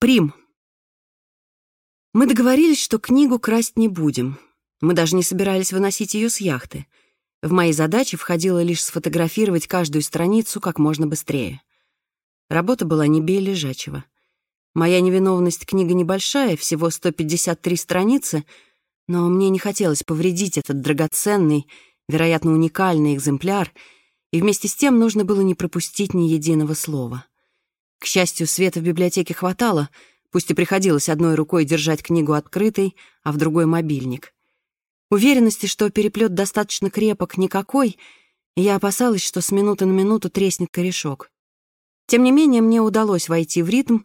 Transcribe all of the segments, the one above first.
Прим. Мы договорились, что книгу красть не будем. Мы даже не собирались выносить ее с яхты. В мои задачи входило лишь сфотографировать каждую страницу как можно быстрее. Работа была не бей лежачего. Моя невиновность книга небольшая, всего 153 страницы, но мне не хотелось повредить этот драгоценный, вероятно, уникальный экземпляр, и вместе с тем нужно было не пропустить ни единого слова. К счастью, света в библиотеке хватало, пусть и приходилось одной рукой держать книгу открытой, а в другой — мобильник. Уверенности, что переплет достаточно крепок, никакой, я опасалась, что с минуты на минуту треснет корешок. Тем не менее, мне удалось войти в ритм,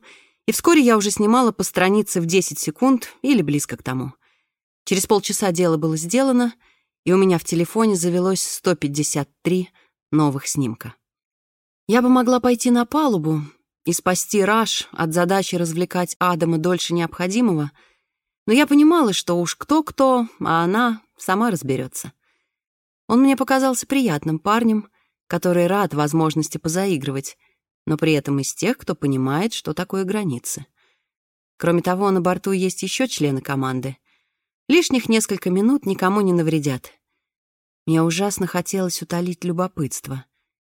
и вскоре я уже снимала по странице в 10 секунд или близко к тому. Через полчаса дело было сделано, и у меня в телефоне завелось 153 новых снимка. Я бы могла пойти на палубу, и спасти Раш от задачи развлекать Адама дольше необходимого, но я понимала, что уж кто-кто, а она сама разберется. Он мне показался приятным парнем, который рад возможности позаигрывать, но при этом из тех, кто понимает, что такое границы. Кроме того, на борту есть еще члены команды. Лишних несколько минут никому не навредят. Мне ужасно хотелось утолить любопытство —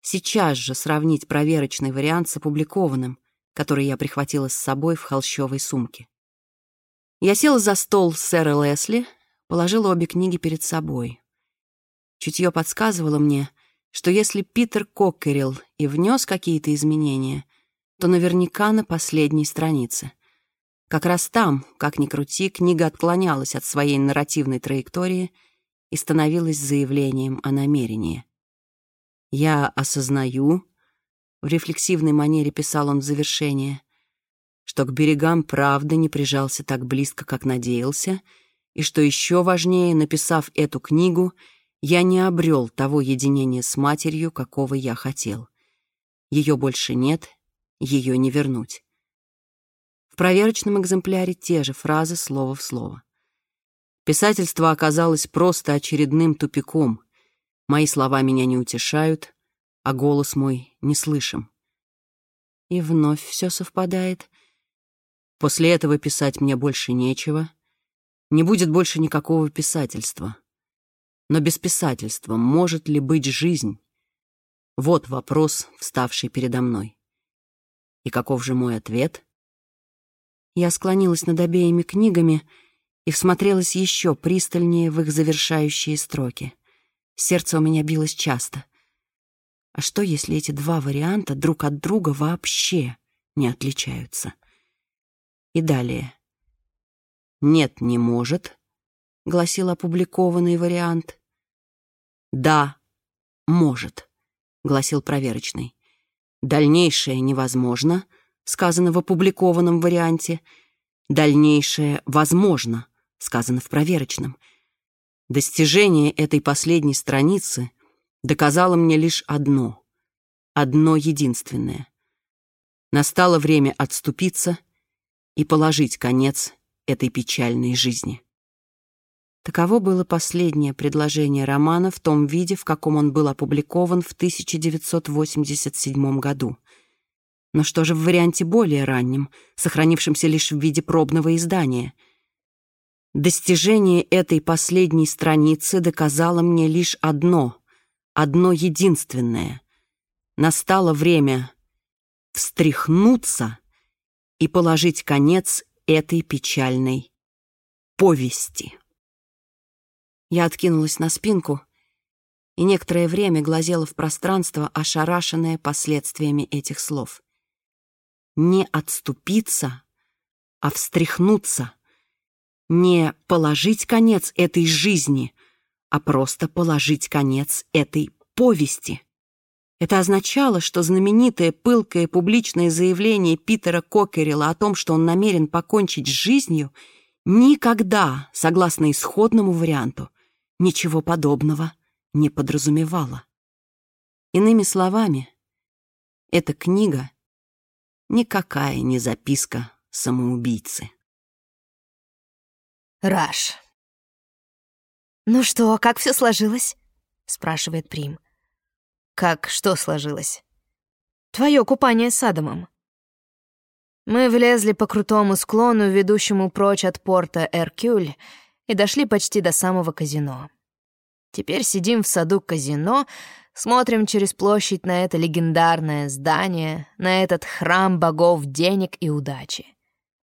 Сейчас же сравнить проверочный вариант с опубликованным, который я прихватила с собой в холщовой сумке. Я села за стол сэра Лесли, положила обе книги перед собой. Чутье подсказывало мне, что если Питер Коккерилл и внес какие-то изменения, то наверняка на последней странице. Как раз там, как ни крути, книга отклонялась от своей нарративной траектории и становилась заявлением о намерении. Я осознаю, в рефлексивной манере писал он в завершение, что к берегам правды не прижался так близко, как надеялся, и что еще важнее, написав эту книгу, я не обрел того единения с матерью, какого я хотел. Ее больше нет, ее не вернуть. В проверочном экземпляре те же фразы слово в слово. Писательство оказалось просто очередным тупиком, Мои слова меня не утешают, а голос мой не слышим. И вновь все совпадает. После этого писать мне больше нечего. Не будет больше никакого писательства. Но без писательства может ли быть жизнь? Вот вопрос, вставший передо мной. И каков же мой ответ? Я склонилась над обеими книгами и всмотрелась еще пристальнее в их завершающие строки. Сердце у меня билось часто. А что, если эти два варианта друг от друга вообще не отличаются? И далее. «Нет, не может», — гласил опубликованный вариант. «Да, может», — гласил проверочный. «Дальнейшее невозможно», — сказано в опубликованном варианте. «Дальнейшее возможно», — сказано в проверочном. Достижение этой последней страницы доказало мне лишь одно, одно единственное. Настало время отступиться и положить конец этой печальной жизни. Таково было последнее предложение романа в том виде, в каком он был опубликован в 1987 году. Но что же в варианте более раннем, сохранившемся лишь в виде пробного издания — Достижение этой последней страницы доказало мне лишь одно, одно единственное. Настало время встряхнуться и положить конец этой печальной повести. Я откинулась на спинку и некоторое время глазела в пространство, ошарашенное последствиями этих слов. Не отступиться, а встряхнуться — не положить конец этой жизни, а просто положить конец этой повести. Это означало, что знаменитое пылкое публичное заявление Питера Кокерила о том, что он намерен покончить с жизнью, никогда, согласно исходному варианту, ничего подобного не подразумевало. Иными словами, эта книга никакая не записка самоубийцы. Раш. «Ну что, как все сложилось?» — спрашивает Прим. «Как что сложилось?» «Твое купание с Адамом». Мы влезли по крутому склону, ведущему прочь от порта Эркюль, и дошли почти до самого казино. Теперь сидим в саду казино, смотрим через площадь на это легендарное здание, на этот храм богов денег и удачи.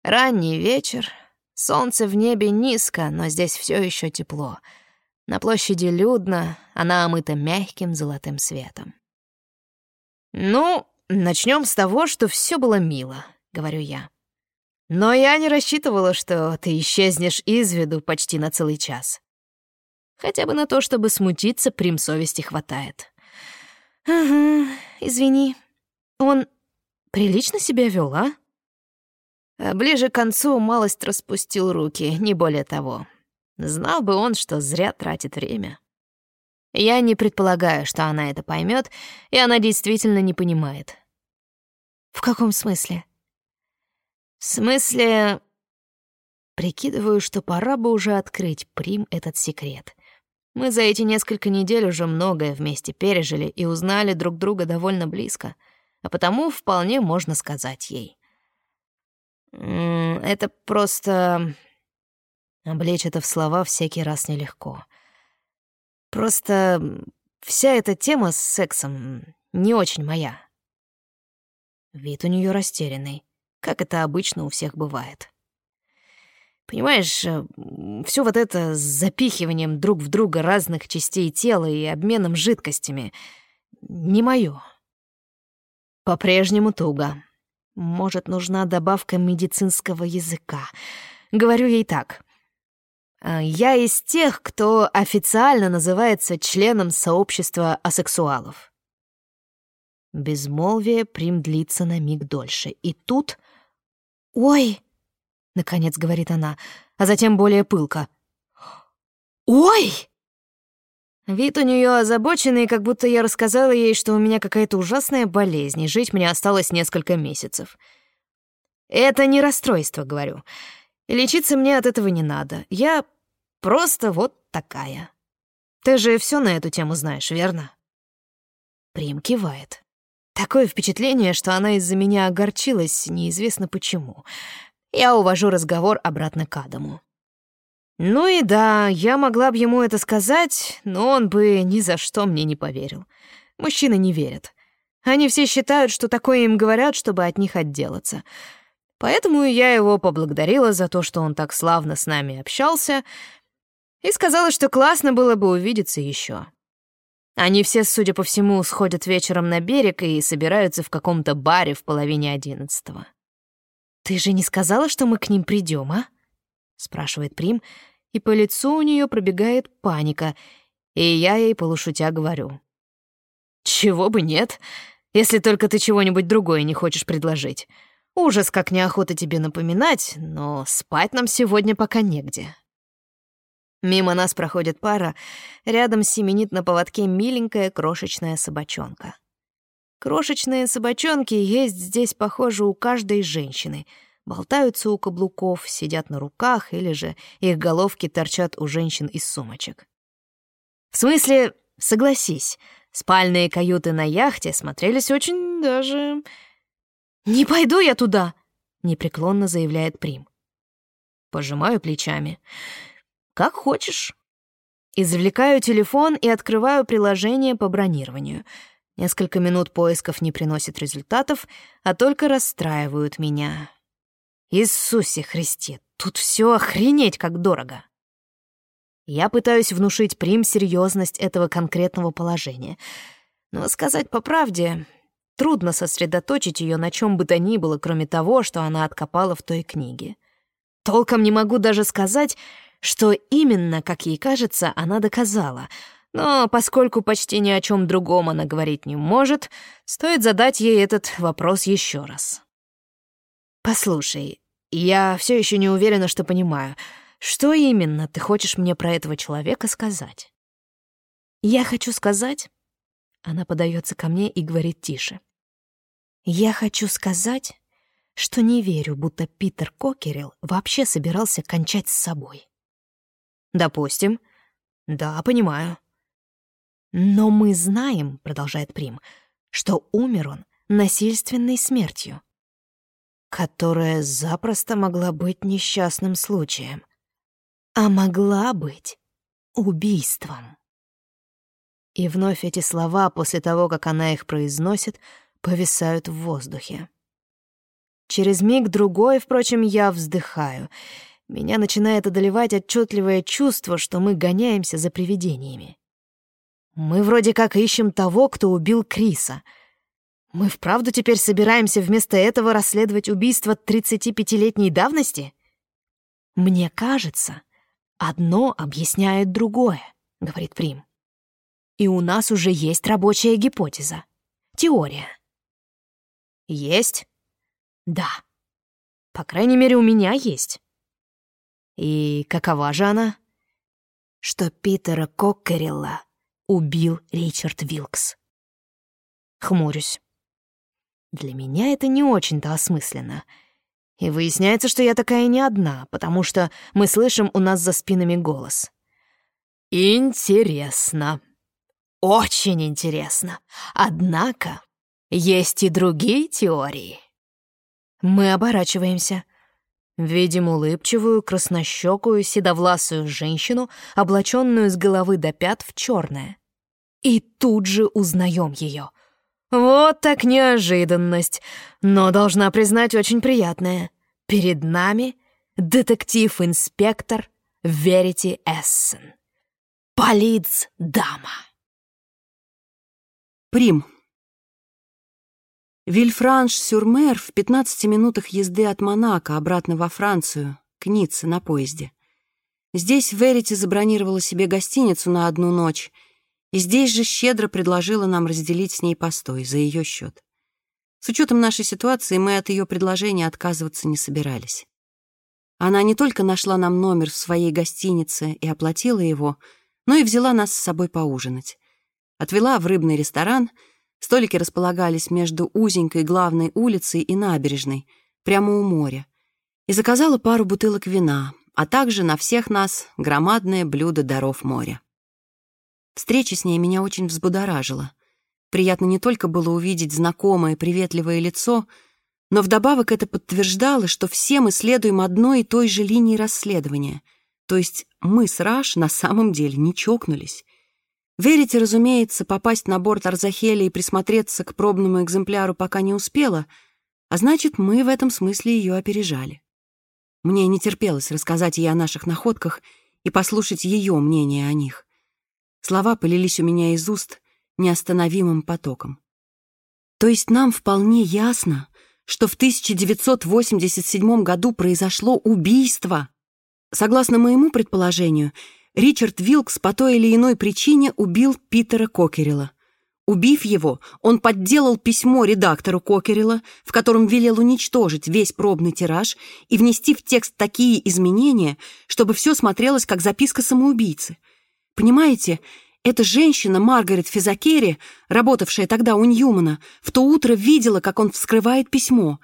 Ранний вечер, солнце в небе низко, но здесь все еще тепло. На площади людно, она омыта мягким золотым светом. «Ну, начнем с того, что все было мило», — говорю я. «Но я не рассчитывала, что ты исчезнешь из виду почти на целый час. Хотя бы на то, чтобы смутиться, прим совести хватает». «Ага, извини. Он прилично себя вел, а?» А Ближе к концу малость распустил руки, не более того. Знал бы он, что зря тратит время. Я не предполагаю, что она это поймет, и она действительно не понимает. В каком смысле? В смысле... Прикидываю, что пора бы уже открыть Прим этот секрет. Мы за эти несколько недель уже многое вместе пережили и узнали друг друга довольно близко, а потому вполне можно сказать ей. Это просто... Облечь это в слова всякий раз нелегко. Просто вся эта тема с сексом не очень моя. Вид у нее растерянный, как это обычно у всех бывает. Понимаешь, э, все вот это с запихиванием друг в друга разных частей тела и обменом жидкостями не мое. По-прежнему туго. Может, нужна добавка медицинского языка. Говорю ей так. А, я из тех, кто официально называется членом сообщества асексуалов. Безмолвие прим длится на миг дольше. И тут... «Ой!» — наконец говорит она, а затем более пылко. «Ой!» Вид у нее озабоченный, как будто я рассказала ей, что у меня какая-то ужасная болезнь, и жить мне осталось несколько месяцев. «Это не расстройство», — говорю. Лечиться мне от этого не надо. Я Просто вот такая. Ты же все на эту тему знаешь, верно?» Прим кивает. Такое впечатление, что она из-за меня огорчилась, неизвестно почему. Я увожу разговор обратно к Адаму. Ну и да, я могла бы ему это сказать, но он бы ни за что мне не поверил. Мужчины не верят. Они все считают, что такое им говорят, чтобы от них отделаться. Поэтому я его поблагодарила за то, что он так славно с нами общался, и сказала, что классно было бы увидеться еще. Они все, судя по всему, сходят вечером на берег и собираются в каком-то баре в половине одиннадцатого. «Ты же не сказала, что мы к ним придем, а?» — спрашивает Прим, и по лицу у нее пробегает паника, и я ей полушутя говорю. «Чего бы нет, если только ты чего-нибудь другое не хочешь предложить. Ужас, как неохота тебе напоминать, но спать нам сегодня пока негде». Мимо нас проходит пара, рядом семенит на поводке миленькая крошечная собачонка. Крошечные собачонки есть здесь, похоже, у каждой женщины. Болтаются у каблуков, сидят на руках или же их головки торчат у женщин из сумочек. В смысле, согласись, спальные каюты на яхте смотрелись очень даже... «Не пойду я туда!» — непреклонно заявляет Прим. Пожимаю плечами. Как хочешь. Извлекаю телефон и открываю приложение по бронированию. Несколько минут поисков не приносят результатов, а только расстраивают меня. Иисусе Христе, тут все охренеть как дорого. Я пытаюсь внушить Прим серьезность этого конкретного положения. Но сказать по правде, трудно сосредоточить ее на чем бы то ни было, кроме того, что она откопала в той книге. Толком не могу даже сказать, что именно, как ей кажется, она доказала. Но поскольку почти ни о чем другом она говорить не может, стоит задать ей этот вопрос еще раз. «Послушай, я все еще не уверена, что понимаю. Что именно ты хочешь мне про этого человека сказать?» «Я хочу сказать...» Она подается ко мне и говорит тише. «Я хочу сказать, что не верю, будто Питер Кокерилл вообще собирался кончать с собой. Допустим. Да, понимаю. Но мы знаем, продолжает Прим, что умер он насильственной смертью. Которая запросто могла быть несчастным случаем, а могла быть убийством. И вновь эти слова, после того, как она их произносит, повисают в воздухе. Через миг другой, впрочем, я вздыхаю. Меня начинает одолевать отчетливое чувство, что мы гоняемся за привидениями. Мы вроде как ищем того, кто убил Криса. Мы вправду теперь собираемся вместо этого расследовать убийство 35-летней давности? Мне кажется, одно объясняет другое, говорит Прим. И у нас уже есть рабочая гипотеза. Теория. Есть? Да. По крайней мере, у меня есть. И какова же она? Что Питера Коккерилла убил Ричард Вилкс. Хмурюсь. Для меня это не очень-то осмысленно. И выясняется, что я такая не одна, потому что мы слышим у нас за спинами голос. Интересно. Очень интересно. Однако есть и другие теории. Мы оборачиваемся. Видим улыбчивую, краснощекую, седовласую женщину, облаченную с головы до пят в черное. И тут же узнаем ее. Вот так неожиданность, но, должна признать, очень приятная. Перед нами детектив-инспектор Верити Эссен. Полиц-дама. Прим. Вильфранш-Сюрмер в 15 минутах езды от Монако обратно во Францию, к Ницце на поезде. Здесь Верити забронировала себе гостиницу на одну ночь, и здесь же щедро предложила нам разделить с ней постой за ее счет. С учетом нашей ситуации мы от ее предложения отказываться не собирались. Она не только нашла нам номер в своей гостинице и оплатила его, но и взяла нас с собой поужинать. Отвела в рыбный ресторан, столики располагались между узенькой главной улицей и набережной, прямо у моря, и заказала пару бутылок вина, а также на всех нас громадное блюдо даров моря. Встреча с ней меня очень взбудоражила. Приятно не только было увидеть знакомое приветливое лицо, но вдобавок это подтверждало, что все мы следуем одной и той же линии расследования, то есть мы с Раш на самом деле не чокнулись. Верите, разумеется, попасть на борт Арзахеля и присмотреться к пробному экземпляру пока не успела, а значит, мы в этом смысле ее опережали. Мне не терпелось рассказать ей о наших находках и послушать ее мнение о них. Слова полились у меня из уст неостановимым потоком. То есть нам вполне ясно, что в 1987 году произошло убийство. Согласно моему предположению, Ричард Вилкс по той или иной причине убил Питера Кокерила. Убив его, он подделал письмо редактору Кокерила, в котором велел уничтожить весь пробный тираж и внести в текст такие изменения, чтобы все смотрелось как записка самоубийцы. Понимаете, эта женщина, Маргарет Физакери, работавшая тогда у Ньюмана, в то утро видела, как он вскрывает письмо,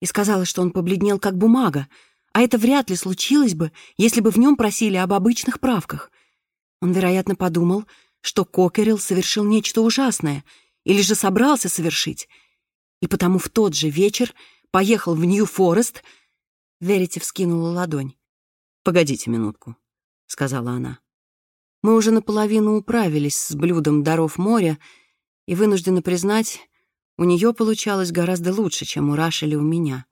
и сказала, что он побледнел как бумага, а это вряд ли случилось бы, если бы в нем просили об обычных правках. Он, вероятно, подумал, что Кокерилл совершил нечто ужасное или же собрался совершить, и потому в тот же вечер поехал в Нью-Форест. Верите вскинула ладонь. «Погодите минутку», — сказала она. Мы уже наполовину управились с блюдом даров моря, и, вынуждена признать, у нее получалось гораздо лучше, чем у Раш или у меня.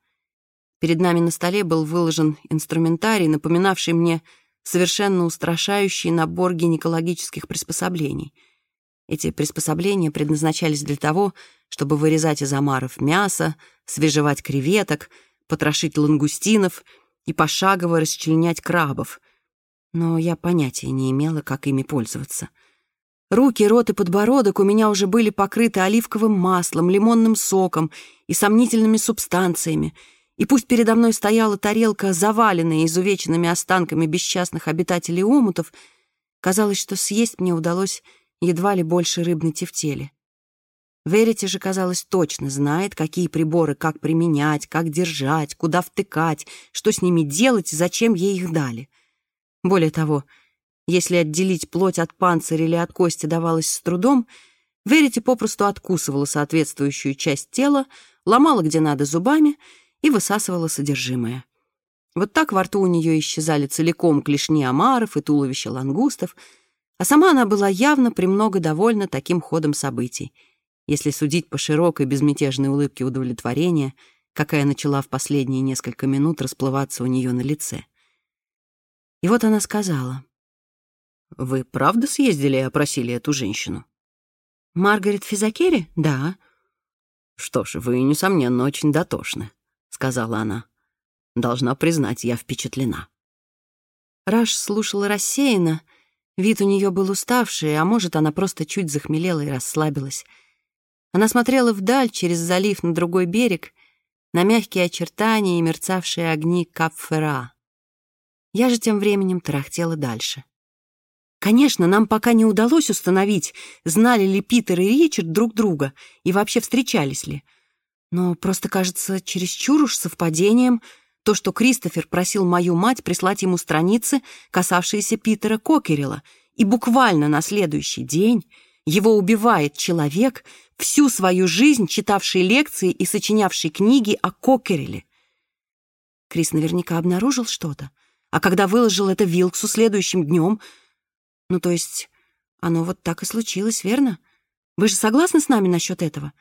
Перед нами на столе был выложен инструментарий, напоминавший мне совершенно устрашающий набор гинекологических приспособлений. Эти приспособления предназначались для того, чтобы вырезать из омаров мясо, свежевать креветок, потрошить лангустинов и пошагово расчленять крабов. Но я понятия не имела, как ими пользоваться. Руки, рот и подбородок у меня уже были покрыты оливковым маслом, лимонным соком и сомнительными субстанциями — и пусть передо мной стояла тарелка, заваленная изувеченными останками бесчастных обитателей омутов, казалось, что съесть мне удалось едва ли больше рыбной тефтели. Верите же, казалось, точно знает, какие приборы как применять, как держать, куда втыкать, что с ними делать и зачем ей их дали. Более того, если отделить плоть от панциря или от кости давалось с трудом, Верите попросту откусывала соответствующую часть тела, ломала где надо зубами — и высасывала содержимое. Вот так во рту у нее исчезали целиком клешни омаров и туловища лангустов, а сама она была явно премного довольна таким ходом событий, если судить по широкой безмятежной улыбке удовлетворения, какая начала в последние несколько минут расплываться у нее на лице. И вот она сказала, «Вы правда съездили и опросили эту женщину?» «Маргарет Физакери? Да». «Что ж, вы, несомненно, очень дотошны», — сказала она. «Должна признать, я впечатлена». Раш слушала рассеянно. Вид у нее был уставший, а может, она просто чуть захмелела и расслабилась. Она смотрела вдаль, через залив на другой берег, на мягкие очертания и мерцавшие огни Капфера. Я же тем временем тарахтела дальше. Конечно, нам пока не удалось установить, знали ли Питер и Ричард друг друга и вообще встречались ли. Но просто кажется чересчур уж совпадением то, что Кристофер просил мою мать прислать ему страницы, касавшиеся Питера Кокерила, и буквально на следующий день его убивает человек, всю свою жизнь читавший лекции и сочинявший книги о Кокериле. Крис наверняка обнаружил что-то, а когда выложил это Вилксу следующим днем — ну, то есть, оно вот так и случилось, верно? Вы же согласны с нами насчет этого?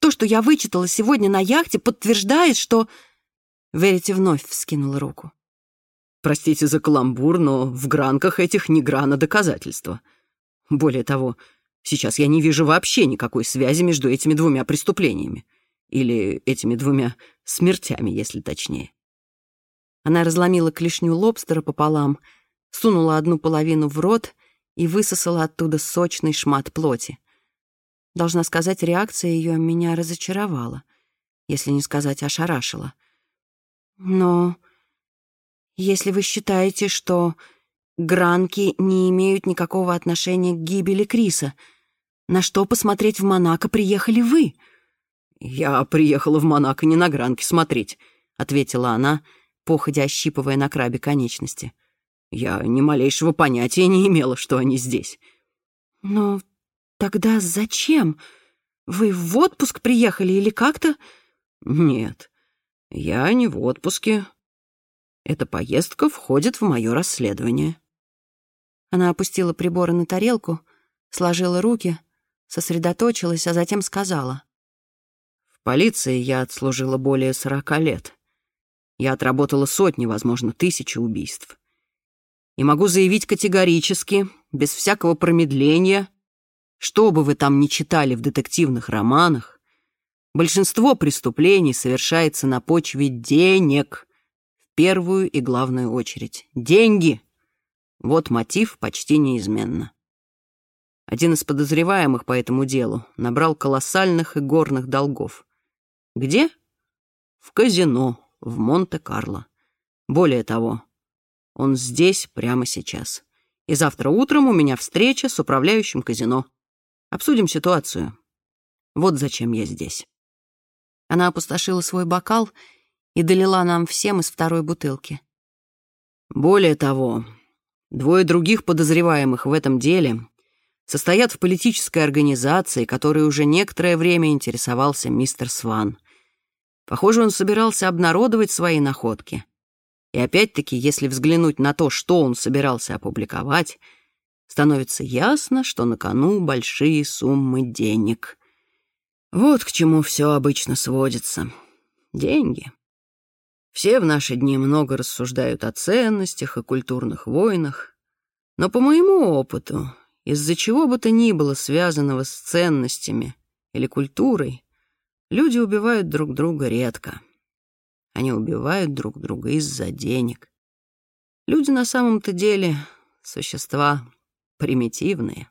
То, что я вычитала сегодня на яхте, подтверждает, что...» Верите вновь вскинула руку. «Простите за каламбур, но в гранках этих не грана доказательства. Более того, сейчас я не вижу вообще никакой связи между этими двумя преступлениями. Или этими двумя смертями, если точнее». Она разломила клешню лобстера пополам, сунула одну половину в рот и высосала оттуда сочный шмат плоти. Должна сказать, реакция ее меня разочаровала, если не сказать ошарашила. Но если вы считаете, что гранки не имеют никакого отношения к гибели Криса, на что посмотреть в Монако приехали вы? «Я приехала в Монако не на гранки смотреть», — ответила она, походя ощипывая на крабе конечности. Я ни малейшего понятия не имела, что они здесь. Но тогда зачем? Вы в отпуск приехали или как-то? Нет, я не в отпуске. Эта поездка входит в мое расследование. Она опустила приборы на тарелку, сложила руки, сосредоточилась, а затем сказала. В полиции я отслужила более сорока лет. Я отработала сотни, возможно, тысячи убийств. И могу заявить категорически, без всякого промедления, что бы вы там ни читали в детективных романах, большинство преступлений совершается на почве денег, в первую и главную очередь. Деньги! Вот мотив почти неизменно. Один из подозреваемых по этому делу набрал колоссальных и горных долгов. Где? В казино в Монте-Карло. Более того, он здесь прямо сейчас. И завтра утром у меня встреча с управляющим казино. Обсудим ситуацию. Вот зачем я здесь». Она опустошила свой бокал и долила нам всем из второй бутылки. Более того, двое других подозреваемых в этом деле состоят в политической организации, которой уже некоторое время интересовался мистер Сван. Похоже, он собирался обнародовать свои находки. И опять-таки, если взглянуть на то, что он собирался опубликовать, становится ясно, что на кону большие суммы денег. Вот к чему все обычно сводится. Деньги. Все в наши дни много рассуждают о ценностях и культурных войнах, но по моему опыту, из-за чего бы то ни было связанного с ценностями или культурой, люди убивают друг друга редко. Они убивают друг друга из-за денег. Люди на самом-то деле существа примитивные.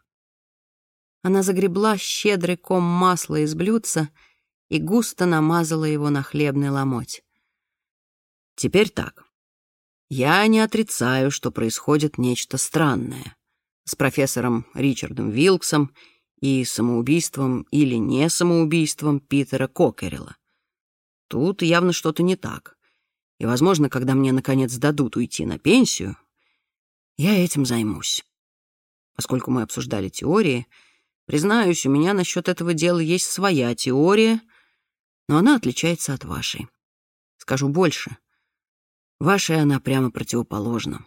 Она загребла щедрый ком масла из блюдца и густо намазала его на хлебный ломоть. Теперь так. Я не отрицаю, что происходит нечто странное с профессором Ричардом Вилксом и самоубийством или не самоубийством Питера Кокерила. Тут явно что-то не так. И, возможно, когда мне, наконец, дадут уйти на пенсию, я этим займусь. Поскольку мы обсуждали теории, признаюсь, у меня насчет этого дела есть своя теория, но она отличается от вашей. Скажу больше. Вашей она прямо противоположна.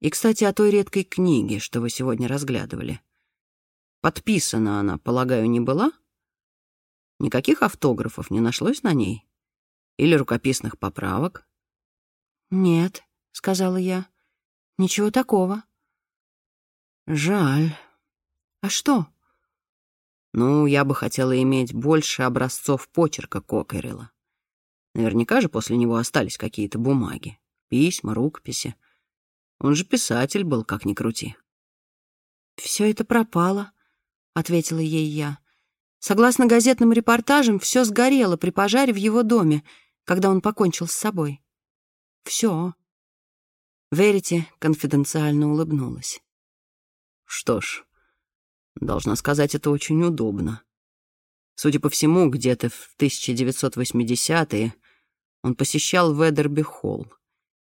И, кстати, о той редкой книге, что вы сегодня разглядывали. Подписана она, полагаю, не была? Никаких автографов не нашлось на ней? Или рукописных поправок? «Нет», — сказала я. «Ничего такого». «Жаль. А что?» «Ну, я бы хотела иметь больше образцов почерка Кокерила. Наверняка же после него остались какие-то бумаги, письма, рукописи. Он же писатель был, как ни крути». «Все это пропало», — ответила ей я. Согласно газетным репортажам, все сгорело при пожаре в его доме, когда он покончил с собой. Все. Верите конфиденциально улыбнулась. Что ж, должна сказать, это очень удобно. Судя по всему, где-то в 1980-е он посещал Ведерби-холл.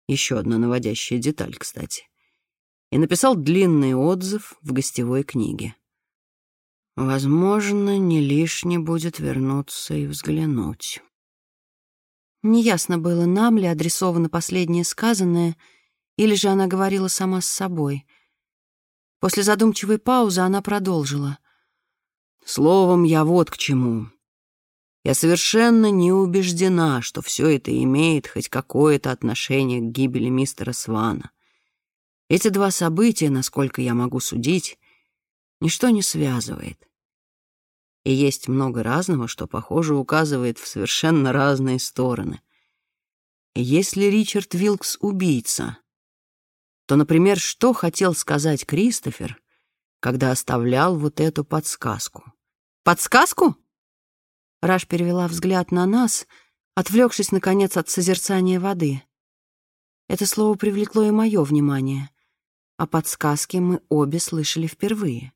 Еще одна наводящая деталь, кстати. И написал длинный отзыв в гостевой книге. Возможно, не лишне будет вернуться и взглянуть. Неясно было, нам ли адресовано последнее сказанное, или же она говорила сама с собой. После задумчивой паузы она продолжила. «Словом, я вот к чему. Я совершенно не убеждена, что все это имеет хоть какое-то отношение к гибели мистера Свана. Эти два события, насколько я могу судить, ничто не связывает. И есть много разного, что, похоже, указывает в совершенно разные стороны. Если Ричард Вилкс убийца, то, например, что хотел сказать Кристофер, когда оставлял вот эту подсказку? «Подсказку?» Раш перевела взгляд на нас, отвлекшись, наконец, от созерцания воды. Это слово привлекло и мое внимание, а подсказки мы обе слышали впервые.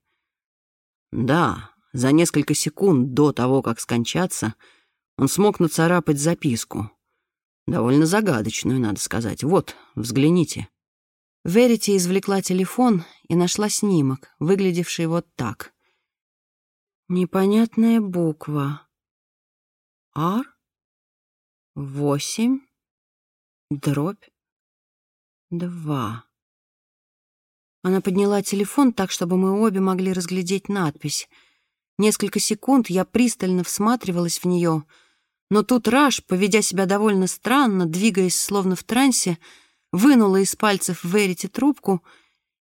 «Да, за несколько секунд до того, как скончаться, он смог нацарапать записку. Довольно загадочную, надо сказать. Вот, взгляните. Верите извлекла телефон и нашла снимок, выглядевший вот так. Непонятная буква. Ар? Восемь? Дробь? Два. Она подняла телефон так, чтобы мы обе могли разглядеть надпись — Несколько секунд я пристально всматривалась в нее, но тут Раш, поведя себя довольно странно, двигаясь словно в трансе, вынула из пальцев Верити трубку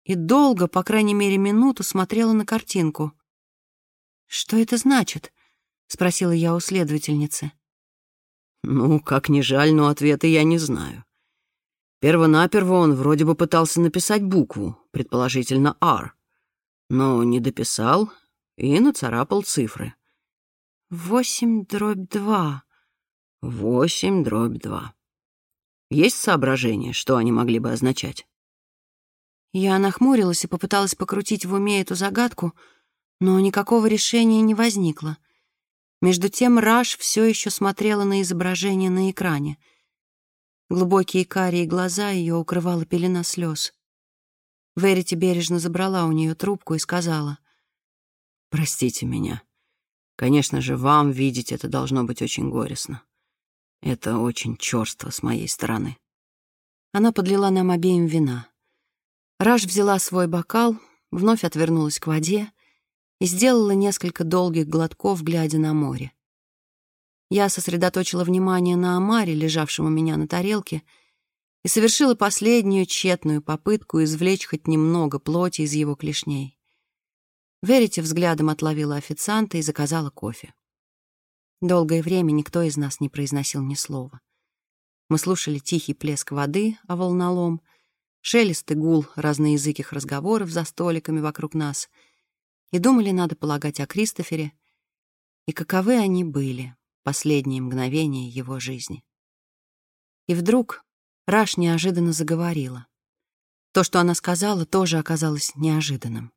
и долго, по крайней мере минуту, смотрела на картинку. «Что это значит?» — спросила я у следовательницы. «Ну, как ни жаль, но ответа я не знаю. Первонаперво он вроде бы пытался написать букву, предположительно «R», но не дописал и нацарапал цифры. «Восемь дробь два». «Восемь дробь два». Есть соображение, что они могли бы означать? Я нахмурилась и попыталась покрутить в уме эту загадку, но никакого решения не возникло. Между тем Раш все еще смотрела на изображение на экране. Глубокие карие глаза ее укрывала пелена слез. Верити бережно забрала у нее трубку и сказала. Простите меня. Конечно же, вам видеть это должно быть очень горестно. Это очень черство с моей стороны. Она подлила нам обеим вина. Раш взяла свой бокал, вновь отвернулась к воде и сделала несколько долгих глотков, глядя на море. Я сосредоточила внимание на омаре, лежавшем у меня на тарелке, и совершила последнюю тщетную попытку извлечь хоть немного плоти из его клешней. Верите взглядом отловила официанта и заказала кофе. Долгое время никто из нас не произносил ни слова. Мы слушали тихий плеск воды, а волнолом, шелест и гул разноязыких разговоров за столиками вокруг нас и думали, надо полагать, о Кристофере и каковы они были, последние мгновения его жизни. И вдруг Раш неожиданно заговорила. То, что она сказала, тоже оказалось неожиданным.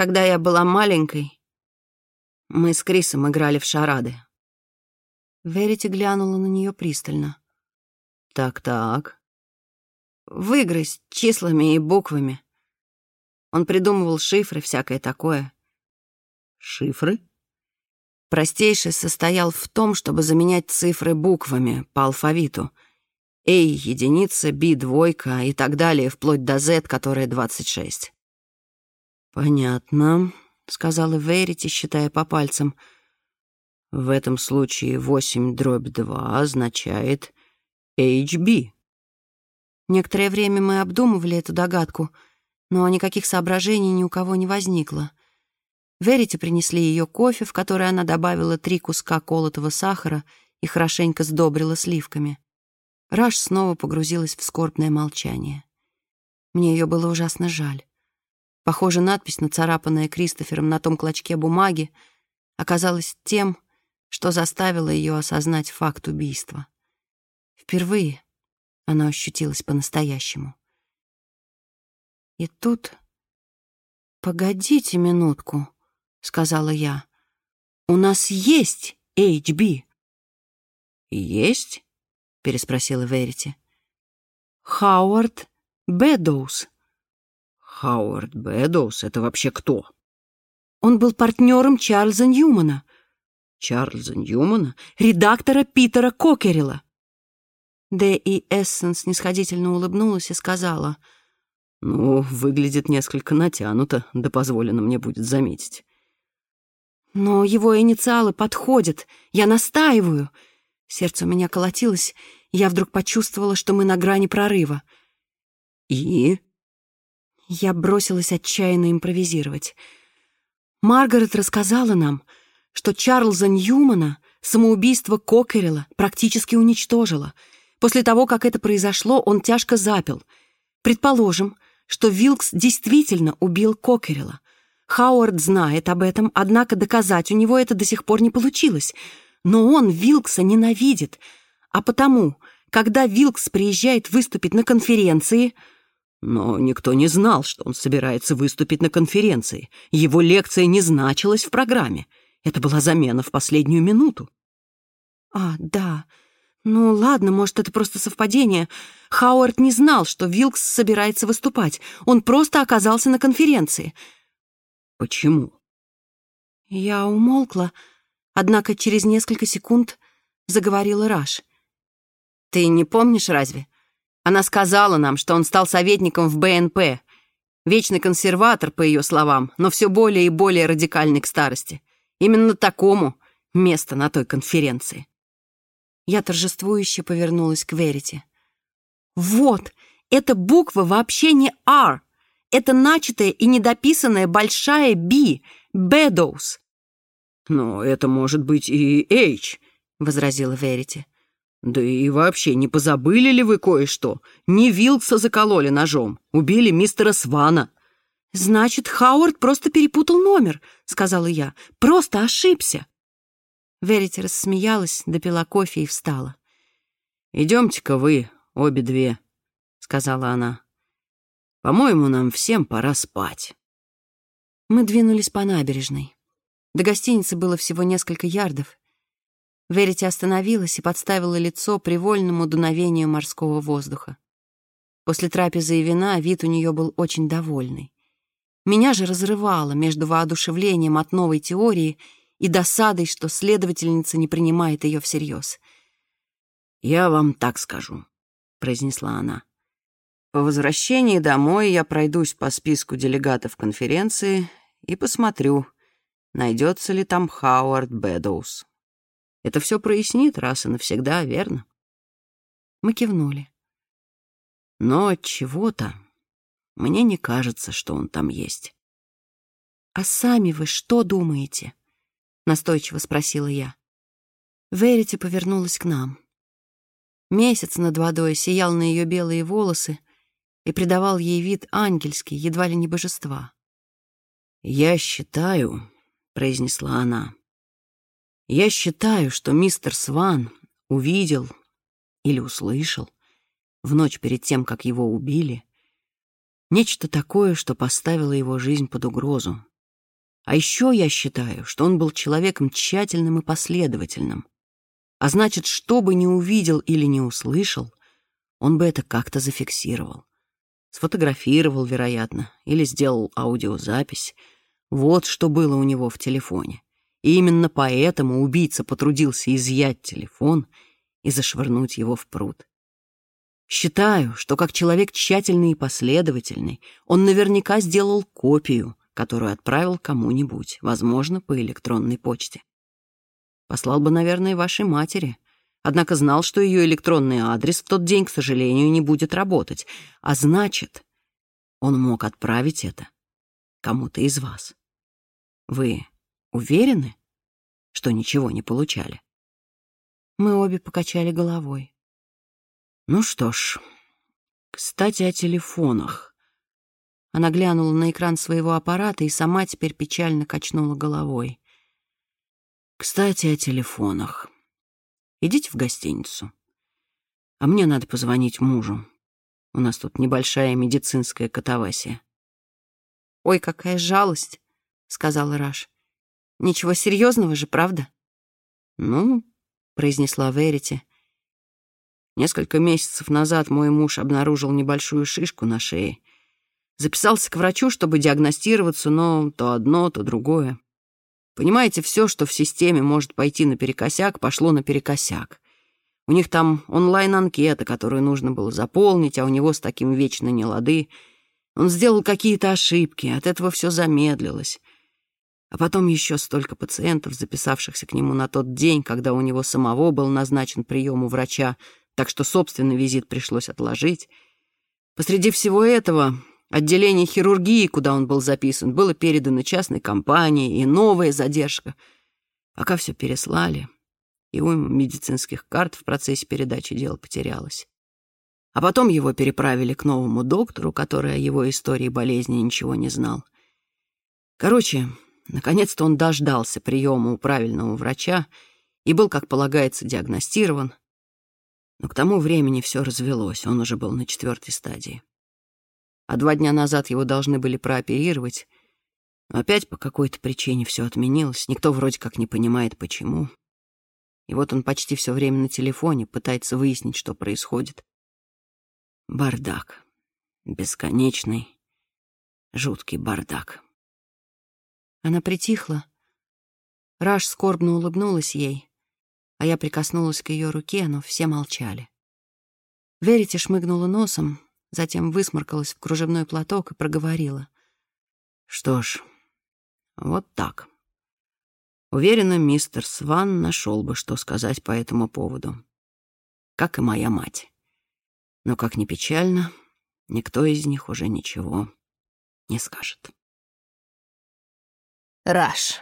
Когда я была маленькой, мы с Крисом играли в шарады. Верите глянула на нее пристально. Так-так. В игры с числами и буквами. Он придумывал шифры, всякое такое. Шифры? Простейший состоял в том, чтобы заменять цифры буквами по алфавиту. A — единица, B — двойка и так далее, вплоть до Z, которая 26. «Понятно», — сказала Верити, считая по пальцам. «В этом случае 8 дробь 2 означает HB». Некоторое время мы обдумывали эту догадку, но никаких соображений ни у кого не возникло. Верите принесли ее кофе, в который она добавила три куска колотого сахара и хорошенько сдобрила сливками. Раш снова погрузилась в скорбное молчание. Мне ее было ужасно жаль. Похоже, надпись, нацарапанная Кристофером на том клочке бумаги, оказалась тем, что заставило ее осознать факт убийства. Впервые она ощутилась по-настоящему. И тут... «Погодите минутку», — сказала я. «У нас есть HB». «Есть?» — переспросила Верити. «Хауард Бэдоус». «Хауард Бэдоус — это вообще кто?» Он был партнером Чарльза Ньюмана. Чарльза Ньюмана? Редактора Питера Кокерила. Д. и Эссен снисходительно улыбнулась и сказала, «Ну, выглядит несколько натянуто, да позволено мне будет заметить. Но его инициалы подходят. Я настаиваю. Сердце у меня колотилось, и я вдруг почувствовала, что мы на грани прорыва. И? Я бросилась отчаянно импровизировать. Маргарет рассказала нам, что Чарльза Ньюмана самоубийство Кокерила практически уничтожило. После того, как это произошло, он тяжко запил. Предположим, что Вилкс действительно убил Кокерила — Хауард знает об этом, однако доказать у него это до сих пор не получилось. Но он Вилкса ненавидит. А потому, когда Вилкс приезжает выступить на конференции... Но никто не знал, что он собирается выступить на конференции. Его лекция не значилась в программе. Это была замена в последнюю минуту. А, да. Ну ладно, может, это просто совпадение. Хауард не знал, что Вилкс собирается выступать. Он просто оказался на конференции. Почему? Я умолкла, однако через несколько секунд заговорила Раш. Ты не помнишь разве? Она сказала нам, что он стал советником в БНП. Вечный консерватор, по ее словам, но все более и более радикальный к старости. Именно такому место на той конференции. Я торжествующе повернулась к Верите. «Вот, эта буква вообще не «R», это начатая и недописанная большая «Би», «Бэдоус». «Но это может быть и «Эйч», — возразила Верити. «Да и вообще, не позабыли ли вы кое-что? Не Вилкса закололи ножом, убили мистера Свана». «Значит, Хауард просто перепутал номер», — сказала я. «Просто ошибся». Верити рассмеялась, допила кофе и встала. «Идемте-ка вы, обе две», — сказала она. По-моему, нам всем пора спать. Мы двинулись по набережной. До гостиницы было всего несколько ярдов. Верите остановилась и подставила лицо привольному дуновению морского воздуха. После трапезы и вина вид у нее был очень довольный. Меня же разрывало между воодушевлением от новой теории и досадой, что следовательница не принимает ее всерьез. «Я вам так скажу», — произнесла она. По возвращении домой я пройдусь по списку делегатов конференции и посмотрю, найдется ли там Хауард Бэдоус. Это все прояснит раз и навсегда, верно? Мы кивнули. Но от чего-то мне не кажется, что он там есть. «А сами вы что думаете?» — настойчиво спросила я. Верити повернулась к нам. Месяц над водой сиял на ее белые волосы, и придавал ей вид ангельский, едва ли не божества. «Я считаю», — произнесла она, — «я считаю, что мистер Сван увидел или услышал в ночь перед тем, как его убили, нечто такое, что поставило его жизнь под угрозу. А еще я считаю, что он был человеком тщательным и последовательным, а значит, что бы ни увидел или не услышал, он бы это как-то зафиксировал. Сфотографировал, вероятно, или сделал аудиозапись. Вот что было у него в телефоне. И именно поэтому убийца потрудился изъять телефон и зашвырнуть его в пруд. Считаю, что как человек тщательный и последовательный, он наверняка сделал копию, которую отправил кому-нибудь, возможно, по электронной почте. Послал бы, наверное, вашей матери, однако знал, что ее электронный адрес в тот день, к сожалению, не будет работать, а значит, он мог отправить это кому-то из вас. Вы уверены, что ничего не получали? Мы обе покачали головой. Ну что ж, кстати, о телефонах. Она глянула на экран своего аппарата и сама теперь печально качнула головой. Кстати, о телефонах. Идите в гостиницу. А мне надо позвонить мужу. У нас тут небольшая медицинская катавасия. «Ой, какая жалость», — сказала Раш. «Ничего серьезного же, правда?» «Ну», — произнесла Верити, Несколько месяцев назад мой муж обнаружил небольшую шишку на шее. Записался к врачу, чтобы диагностироваться, но то одно, то другое. Понимаете, все, что в системе может пойти наперекосяк, пошло наперекосяк. У них там онлайн-анкета, которую нужно было заполнить, а у него с таким вечно не лады. Он сделал какие-то ошибки, от этого все замедлилось. А потом еще столько пациентов, записавшихся к нему на тот день, когда у него самого был назначен прием у врача, так что собственный визит пришлось отложить. Посреди всего этого отделение хирургии, куда он был записан, было передано частной компании, и новая задержка. Пока все переслали, и уйма медицинских карт в процессе передачи дела потерялась. А потом его переправили к новому доктору, который о его истории болезни ничего не знал. Короче, наконец-то он дождался приема у правильного врача и был, как полагается, диагностирован, но к тому времени все развелось, он уже был на четвертой стадии. А два дня назад его должны были прооперировать, но опять по какой-то причине все отменилось, никто вроде как не понимает, почему. И вот он почти все время на телефоне пытается выяснить, что происходит. Бардак. Бесконечный, жуткий бардак. Она притихла. Раш скорбно улыбнулась ей, а я прикоснулась к ее руке, но все молчали. Верите шмыгнула носом, затем высморкалась в кружевной платок и проговорила. «Что ж, вот так. Уверена, мистер Сван нашел бы, что сказать по этому поводу. Как и моя мать. Но, как ни печально, никто из них уже ничего не скажет». Раш.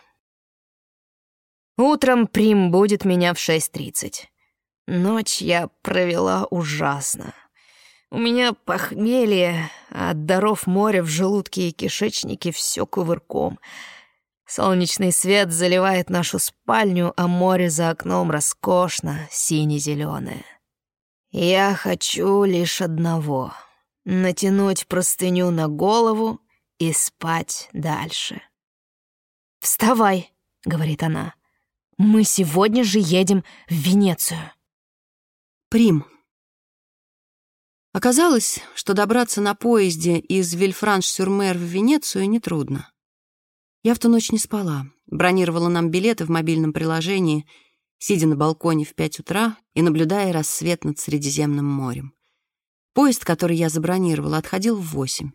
Утром Прим будет меня в 6.30. Ночь я провела ужасно. У меня похмелье, а от даров моря в желудке и кишечнике все кувырком. Солнечный свет заливает нашу спальню, а море за окном роскошно, сине-зеленое. Я хочу лишь одного — натянуть простыню на голову и спать дальше. «Вставай», — говорит она. Мы сегодня же едем в Венецию. Прим. Оказалось, что добраться на поезде из Вильфранш-Сюрмер в Венецию нетрудно. Я в ту ночь не спала, бронировала нам билеты в мобильном приложении, сидя на балконе в пять утра и наблюдая рассвет над Средиземным морем. Поезд, который я забронировала, отходил в восемь.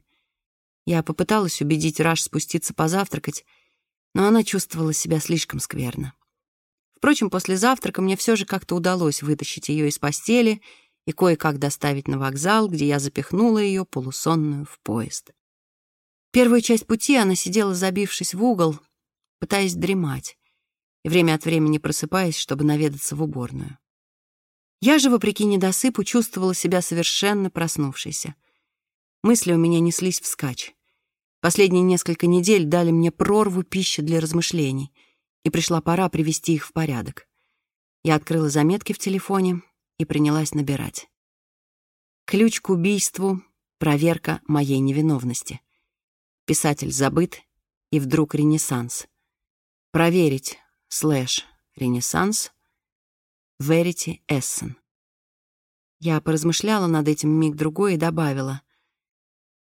Я попыталась убедить Раш спуститься позавтракать, но она чувствовала себя слишком скверно. Впрочем, после завтрака мне все же как-то удалось вытащить ее из постели и кое-как доставить на вокзал, где я запихнула ее полусонную в поезд. Первую часть пути она сидела, забившись в угол, пытаясь дремать, и время от времени просыпаясь, чтобы наведаться в уборную. Я же, вопреки недосыпу, чувствовала себя совершенно проснувшейся. Мысли у меня неслись вскачь. Последние несколько недель дали мне прорву пищи для размышлений — и пришла пора привести их в порядок. Я открыла заметки в телефоне и принялась набирать. Ключ к убийству — проверка моей невиновности. Писатель забыт, и вдруг ренессанс. Проверить, слэш, ренессанс, verity essen. Я поразмышляла над этим миг-другой и добавила.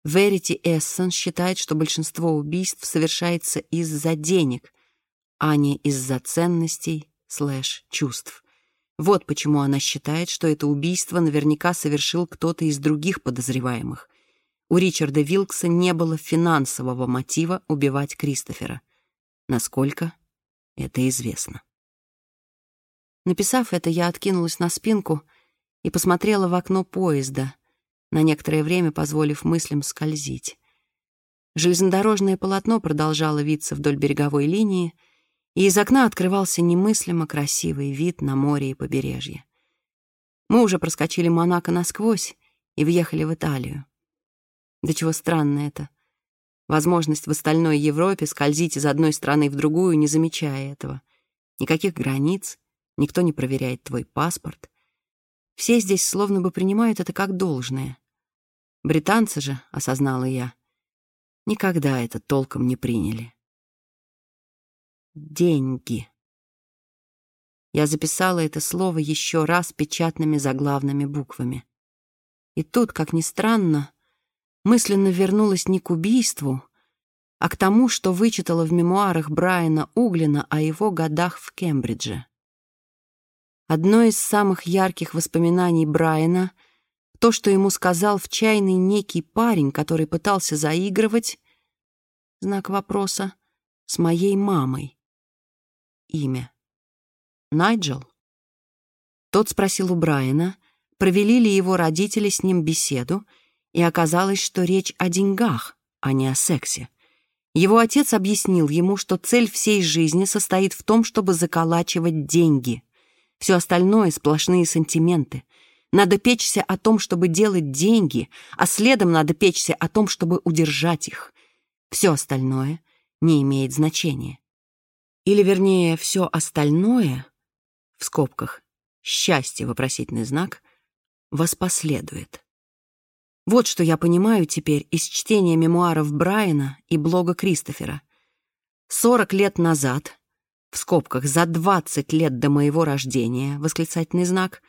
Verity Essen считает, что большинство убийств совершается из-за денег, а не из-за ценностей слэш чувств. Вот почему она считает, что это убийство наверняка совершил кто-то из других подозреваемых. У Ричарда Вилкса не было финансового мотива убивать Кристофера. Насколько это известно. Написав это, я откинулась на спинку и посмотрела в окно поезда, на некоторое время позволив мыслям скользить. Железнодорожное полотно продолжало виться вдоль береговой линии, и из окна открывался немыслимо красивый вид на море и побережье. Мы уже проскочили Монако насквозь и въехали в Италию. Да чего странно это. Возможность в остальной Европе скользить из одной страны в другую, не замечая этого. Никаких границ, никто не проверяет твой паспорт. Все здесь словно бы принимают это как должное. Британцы же, осознала я, никогда это толком не приняли. Деньги. Я записала это слово еще раз печатными заглавными буквами. И тут, как ни странно, мысленно вернулась не к убийству, а к тому, что вычитала в мемуарах Брайана Углина о его годах в Кембридже. Одно из самых ярких воспоминаний Брайана — то, что ему сказал в чайный некий парень, который пытался заигрывать, знак вопроса, с моей мамой. Имя. Найджел. Тот спросил у Брайана, провели ли его родители с ним беседу, и оказалось, что речь о деньгах, а не о сексе. Его отец объяснил ему, что цель всей жизни состоит в том, чтобы заколачивать деньги. Все остальное — сплошные сантименты. Надо печься о том, чтобы делать деньги, а следом надо печься о том, чтобы удержать их. Все остальное не имеет значения. Или, вернее, все остальное, в скобках, счастье, вопросительный знак, воспоследует. Вот что я понимаю теперь из чтения мемуаров Брайана и блога Кристофера. 40 лет назад, в скобках за 20 лет до моего рождения, восклицательный знак,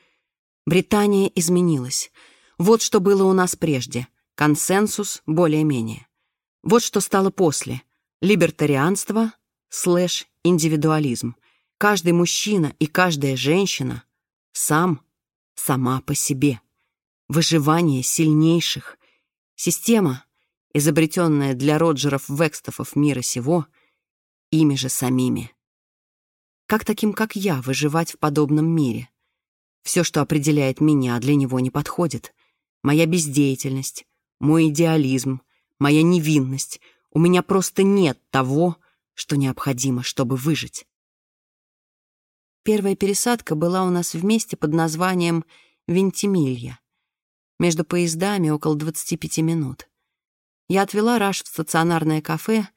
Британия изменилась. Вот что было у нас прежде. Консенсус более-менее. Вот что стало после. Либертарианство слэш индивидуализм. Каждый мужчина и каждая женщина сам, сама по себе выживание сильнейших. Система, изобретенная для Роджеров-Векстофов мира сего, ими же самими. Как таким, как я, выживать в подобном мире? Все, что определяет меня, для него не подходит. Моя бездеятельность, мой идеализм, моя невинность. У меня просто нет того, что необходимо, чтобы выжить. Первая пересадка была у нас вместе под названием «Вентимилья». Между поездами около 25 минут. Я отвела Раш в стационарное кафе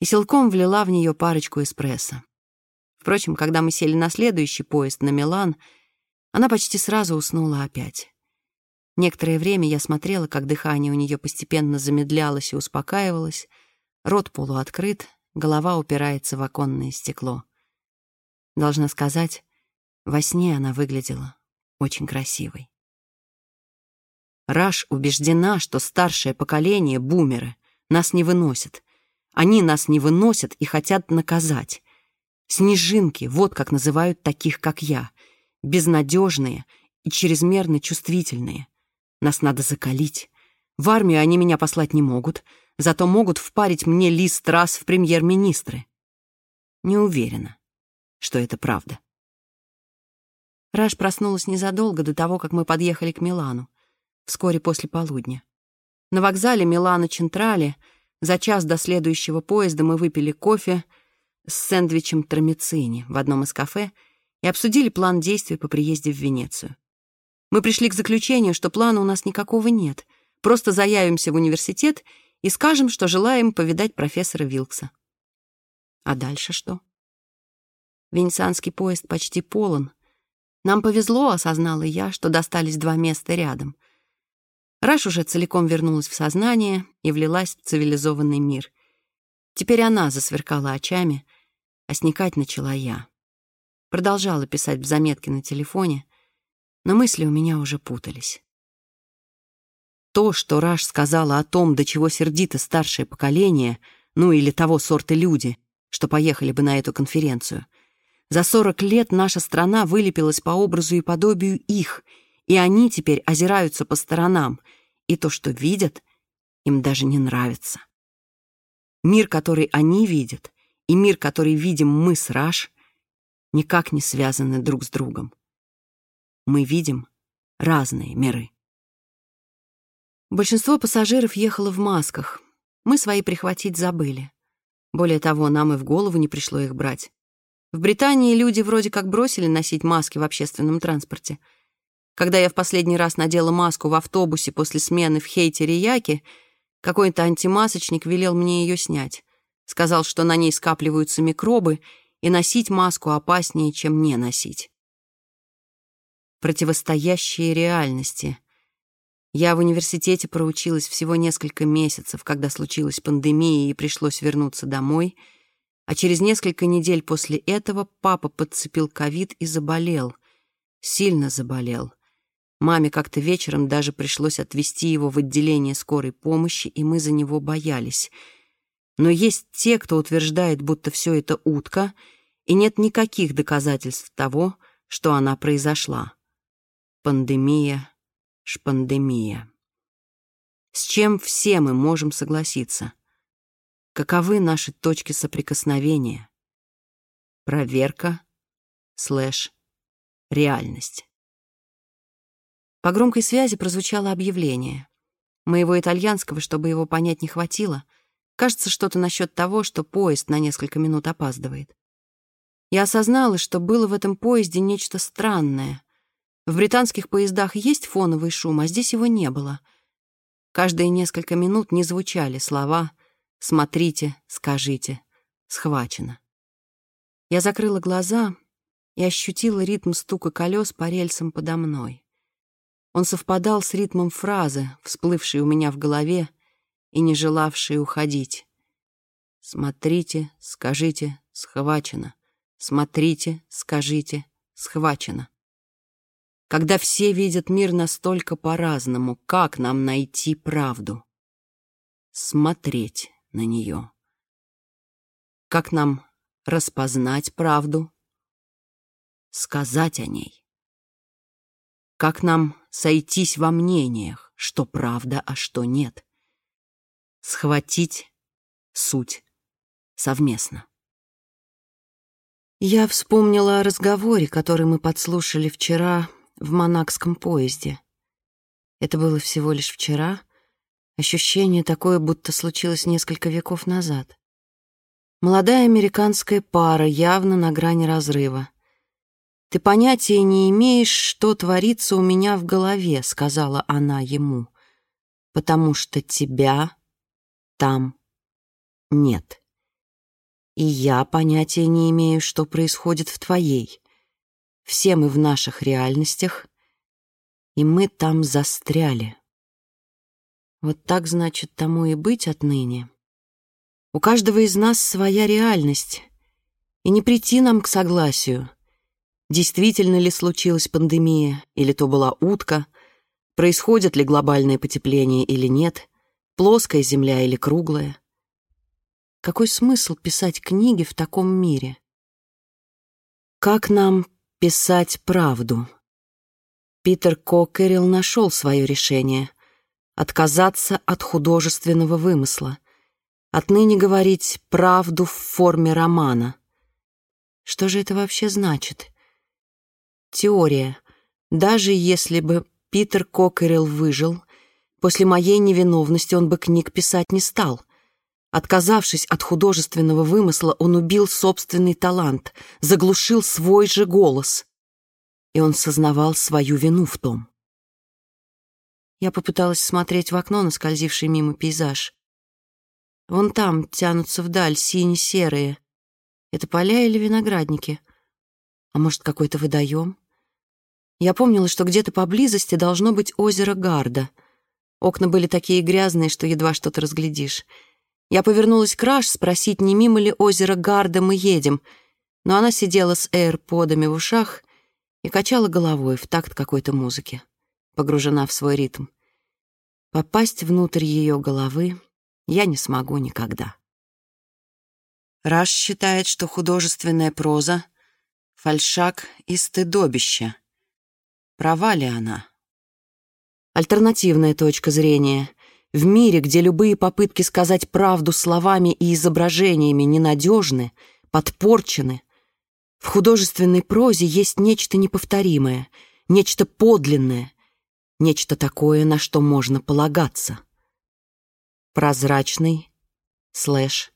и силком влила в нее парочку эспрессо. Впрочем, когда мы сели на следующий поезд на Милан, она почти сразу уснула опять. Некоторое время я смотрела, как дыхание у нее постепенно замедлялось и успокаивалось, рот полуоткрыт, голова упирается в оконное стекло. Должна сказать, во сне она выглядела очень красивой. Раш убеждена, что старшее поколение, бумеры, нас не выносят. Они нас не выносят и хотят наказать. Снежинки, вот как называют таких, как я. Безнадежные и чрезмерно чувствительные. Нас надо закалить. В армию они меня послать не могут, зато могут впарить мне лист раз в премьер-министры. Не уверена, что это правда. Раш проснулась незадолго до того, как мы подъехали к Милану вскоре после полудня. На вокзале Милана Чентрале за час до следующего поезда мы выпили кофе с сэндвичем тромицини в одном из кафе и обсудили план действий по приезде в Венецию. Мы пришли к заключению, что плана у нас никакого нет. Просто заявимся в университет и скажем, что желаем повидать профессора Вилкса. А дальше что? Венецианский поезд почти полон. Нам повезло, осознала я, что достались два места рядом. Раш уже целиком вернулась в сознание и влилась в цивилизованный мир. Теперь она засверкала очами, а сникать начала я. Продолжала писать в заметке на телефоне, но мысли у меня уже путались. То, что Раш сказала о том, до чего сердито старшее поколение, ну или того сорта люди, что поехали бы на эту конференцию. За 40 лет наша страна вылепилась по образу и подобию их, и они теперь озираются по сторонам, и то, что видят, им даже не нравится. Мир, который они видят, и мир, который видим мы с Раш, никак не связаны друг с другом. Мы видим разные миры. Большинство пассажиров ехало в масках. Мы свои прихватить забыли. Более того, нам и в голову не пришло их брать. В Британии люди вроде как бросили носить маски в общественном транспорте. Когда я в последний раз надела маску в автобусе после смены в Хейтере-Яке, какой-то антимасочник велел мне ее снять. Сказал, что на ней скапливаются микробы, и носить маску опаснее, чем не носить. Противостоящие реальности. Я в университете проучилась всего несколько месяцев, когда случилась пандемия и пришлось вернуться домой — а через несколько недель после этого папа подцепил ковид и заболел. Сильно заболел. Маме как-то вечером даже пришлось отвезти его в отделение скорой помощи, и мы за него боялись. Но есть те, кто утверждает, будто все это утка, и нет никаких доказательств того, что она произошла. Пандемия, шпандемия. С чем все мы можем согласиться? Каковы наши точки соприкосновения? Проверка слэш реальность. По громкой связи прозвучало объявление. Моего итальянского, чтобы его понять, не хватило. Кажется, что-то насчет того, что поезд на несколько минут опаздывает. Я осознала, что было в этом поезде нечто странное. В британских поездах есть фоновый шум, а здесь его не было. Каждые несколько минут не звучали слова — Смотрите, скажите. Схвачено. Я закрыла глаза и ощутила ритм стука колес по рельсам подо мной. Он совпадал с ритмом фразы, всплывшей у меня в голове и не желавшей уходить. «Смотрите, скажите, схвачено. Смотрите, скажите, схвачено». Когда все видят мир настолько по-разному, как нам найти правду? Смотреть на нее. Как нам распознать правду? Сказать о ней. Как нам сойтись во мнениях, что правда, а что нет? Схватить суть совместно. Я вспомнила о разговоре, который мы подслушали вчера в монакском поезде. Это было всего лишь вчера — Ощущение такое, будто случилось несколько веков назад. Молодая американская пара явно на грани разрыва. «Ты понятия не имеешь, что творится у меня в голове», — сказала она ему, «потому что тебя там нет. И я понятия не имею, что происходит в твоей. Все мы в наших реальностях, и мы там застряли». Вот так, значит, тому и быть отныне. У каждого из нас своя реальность, и не прийти нам к согласию. Действительно ли случилась пандемия, или то была утка, происходит ли глобальное потепление или нет, плоская Земля или круглая. Какой смысл писать книги в таком мире? Как нам писать правду? Питер Кокерилл нашел свое решение — отказаться от художественного вымысла, отныне говорить правду в форме романа. Что же это вообще значит? Теория. Даже если бы Питер Кокерилл выжил, после моей невиновности он бы книг писать не стал. Отказавшись от художественного вымысла, он убил собственный талант, заглушил свой же голос. И он сознавал свою вину в том. Я попыталась смотреть в окно на скользивший мимо пейзаж. Вон там тянутся вдаль сине-серые. Это поля или виноградники? А может, какой-то водоем? Я помнила, что где-то поблизости должно быть озеро Гарда. Окна были такие грязные, что едва что-то разглядишь. Я повернулась к Раш спросить, не мимо ли озера Гарда мы едем, но она сидела с эйрподами в ушах и качала головой в такт какой-то музыки погружена в свой ритм. Попасть внутрь ее головы я не смогу никогда. Раш считает, что художественная проза — фальшак и стыдобище. Права ли она? Альтернативная точка зрения. В мире, где любые попытки сказать правду словами и изображениями ненадежны, подпорчены, в художественной прозе есть нечто неповторимое, нечто подлинное, нечто такое, на что можно полагаться. Прозрачный слэш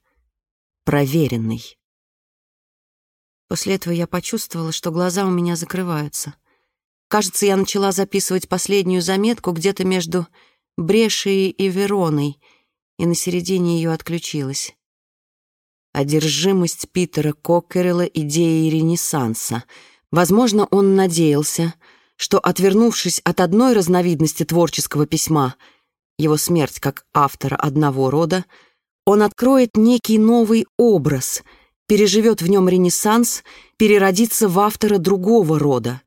проверенный. После этого я почувствовала, что глаза у меня закрываются. Кажется, я начала записывать последнюю заметку где-то между Брешией и Вероной, и на середине ее отключилась. Одержимость Питера Коккерела идеей Ренессанса. Возможно, он надеялся, что, отвернувшись от одной разновидности творческого письма, его смерть как автора одного рода, он откроет некий новый образ, переживет в нем ренессанс, переродится в автора другого рода.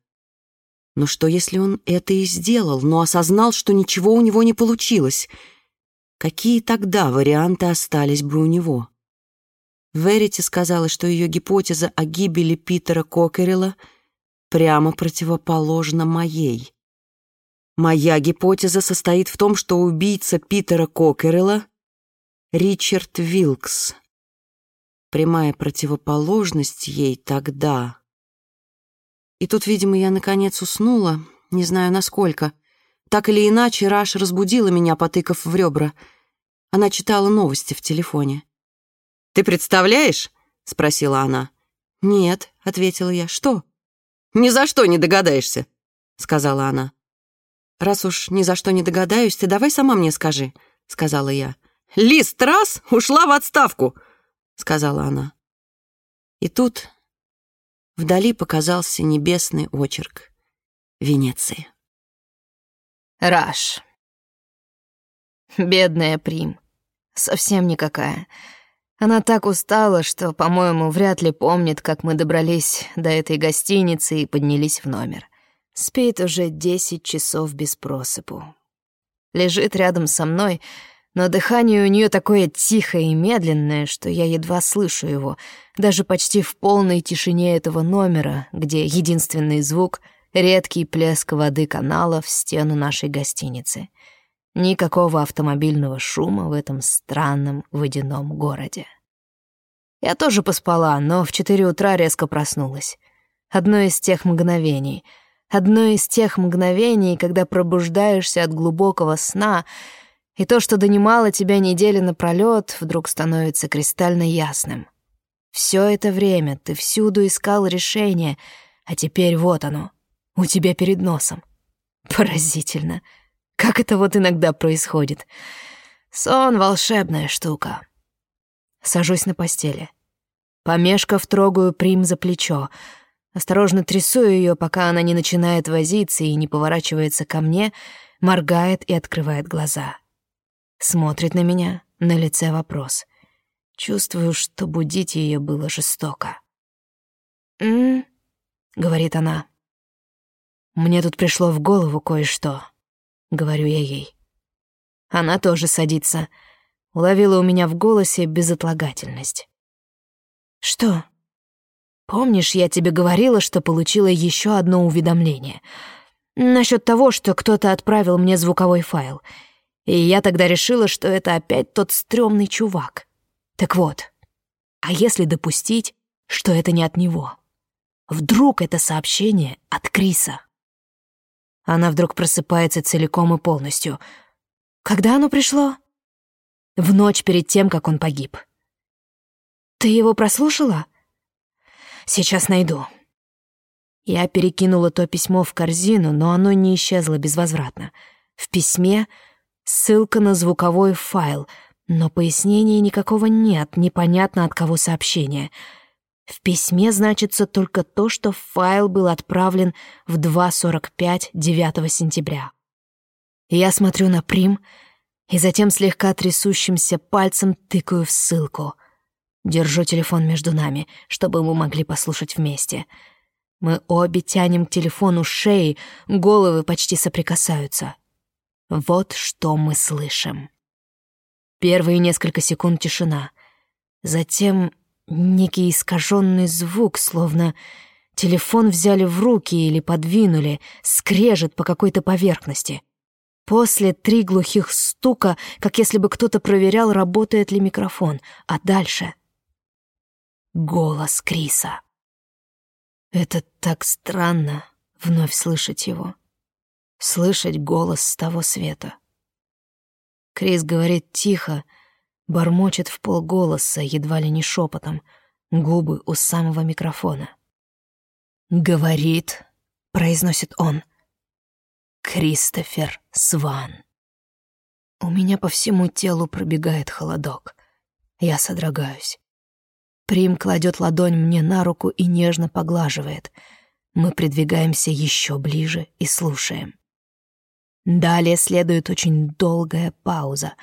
Но что, если он это и сделал, но осознал, что ничего у него не получилось? Какие тогда варианты остались бы у него? Верити сказала, что ее гипотеза о гибели Питера Кокерила прямо противоположна моей. Моя гипотеза состоит в том, что убийца Питера Кокерила Ричард Вилкс. Прямая противоположность ей тогда. И тут, видимо, я наконец уснула, не знаю насколько. Так или иначе, Раш разбудила меня, потыкав в ребра. Она читала новости в телефоне. «Ты представляешь?» — спросила она. «Нет», — ответила я. «Что?» «Ни за что не догадаешься», — сказала она. «Раз уж ни за что не догадаюсь, ты давай сама мне скажи», — сказала я. Лиз Трасс ушла в отставку», — сказала она. И тут вдали показался небесный очерк Венеции. Раш. Бедная Прим. Совсем никакая. Она так устала, что, по-моему, вряд ли помнит, как мы добрались до этой гостиницы и поднялись в номер. Спит уже десять часов без просыпу. Лежит рядом со мной — но дыхание у нее такое тихое и медленное, что я едва слышу его, даже почти в полной тишине этого номера, где единственный звук — редкий плеск воды канала в стену нашей гостиницы. Никакого автомобильного шума в этом странном водяном городе. Я тоже поспала, но в четыре утра резко проснулась. Одно из тех мгновений. Одно из тех мгновений, когда пробуждаешься от глубокого сна — и то, что донимало тебя недели напролёт, вдруг становится кристально ясным. Все это время ты всюду искал решение, а теперь вот оно, у тебя перед носом. Поразительно. Как это вот иногда происходит. Сон — волшебная штука. Сажусь на постели. Помешков, трогаю Прим за плечо. Осторожно трясу ее, пока она не начинает возиться и не поворачивается ко мне, моргает и открывает глаза. Смотрит на меня, на лице вопрос. Чувствую, что будить ее было жестоко. «М-м-м», говорит она. «Мне тут пришло в голову кое-что», — говорю я ей. Она тоже садится. Уловила у меня в голосе безотлагательность. «Что?» «Помнишь, я тебе говорила, что получила еще одно уведомление? Насчет того, что кто-то отправил мне звуковой файл — и я тогда решила, что это опять тот стрёмный чувак. Так вот, а если допустить, что это не от него? Вдруг это сообщение от Криса? Она вдруг просыпается целиком и полностью. Когда оно пришло? В ночь перед тем, как он погиб. Ты его прослушала? Сейчас найду. Я перекинула то письмо в корзину, но оно не исчезло безвозвратно. В письме Ссылка на звуковой файл, но пояснения никакого нет, непонятно от кого сообщение. В письме значится только то, что файл был отправлен в 2.45 9 сентября. Я смотрю на Прим и затем слегка трясущимся пальцем тыкаю в ссылку. Держу телефон между нами, чтобы мы могли послушать вместе. Мы обе тянем к телефону шеи, головы почти соприкасаются. Вот что мы слышим. Первые несколько секунд тишина. Затем некий искаженный звук, словно телефон взяли в руки или подвинули, скрежет по какой-то поверхности. После три глухих стука, как если бы кто-то проверял, работает ли микрофон, а дальше — голос Криса. Это так странно — вновь слышать его, слышать голос с того света. Крис говорит тихо, бормочет в полголоса, едва ли не шепотом, губы у самого микрофона. «Говорит», — произносит он, — «Кристофер Сван». У меня по всему телу пробегает холодок. Я содрогаюсь. Прим кладет ладонь мне на руку и нежно поглаживает. Мы придвигаемся еще ближе и слушаем. Далее следует очень долгая пауза,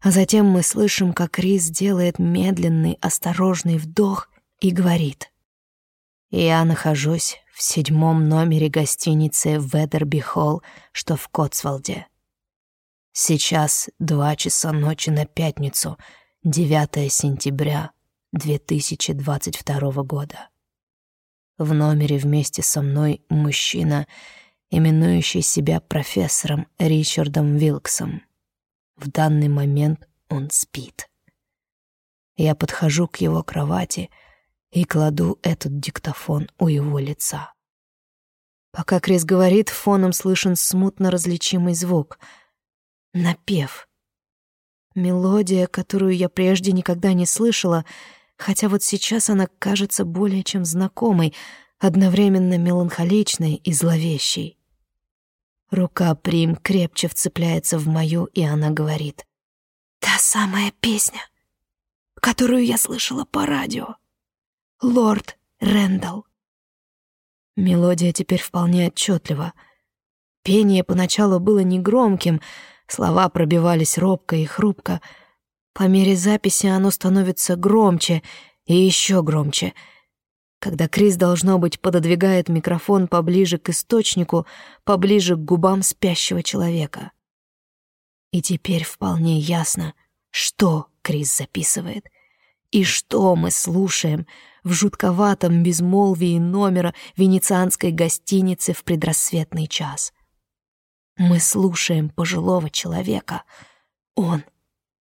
а затем мы слышим, как Рис делает медленный, осторожный вдох и говорит. «Я нахожусь в седьмом номере гостиницы Ведерби Холл, что в Котсволде. Сейчас два часа ночи на пятницу, 9 сентября 2022 года. В номере вместе со мной мужчина, именующий себя профессором Ричардом Вилксом. В данный момент он спит. Я подхожу к его кровати и кладу этот диктофон у его лица. Пока Крис говорит, фоном слышен смутно различимый звук — напев. Мелодия, которую я прежде никогда не слышала, хотя вот сейчас она кажется более чем знакомой, одновременно меланхоличной и зловещей. Рука Прим крепче вцепляется в мою, и она говорит. «Та самая песня, которую я слышала по радио. Лорд Рэндалл». Мелодия теперь вполне отчетлива. Пение поначалу было негромким, слова пробивались робко и хрупко. По мере записи оно становится громче и еще громче — когда Крис, должно быть, пододвигает микрофон поближе к источнику, поближе к губам спящего человека. И теперь вполне ясно, что Крис записывает и что мы слушаем в жутковатом безмолвии номера венецианской гостиницы в предрассветный час. Мы слушаем пожилого человека. Он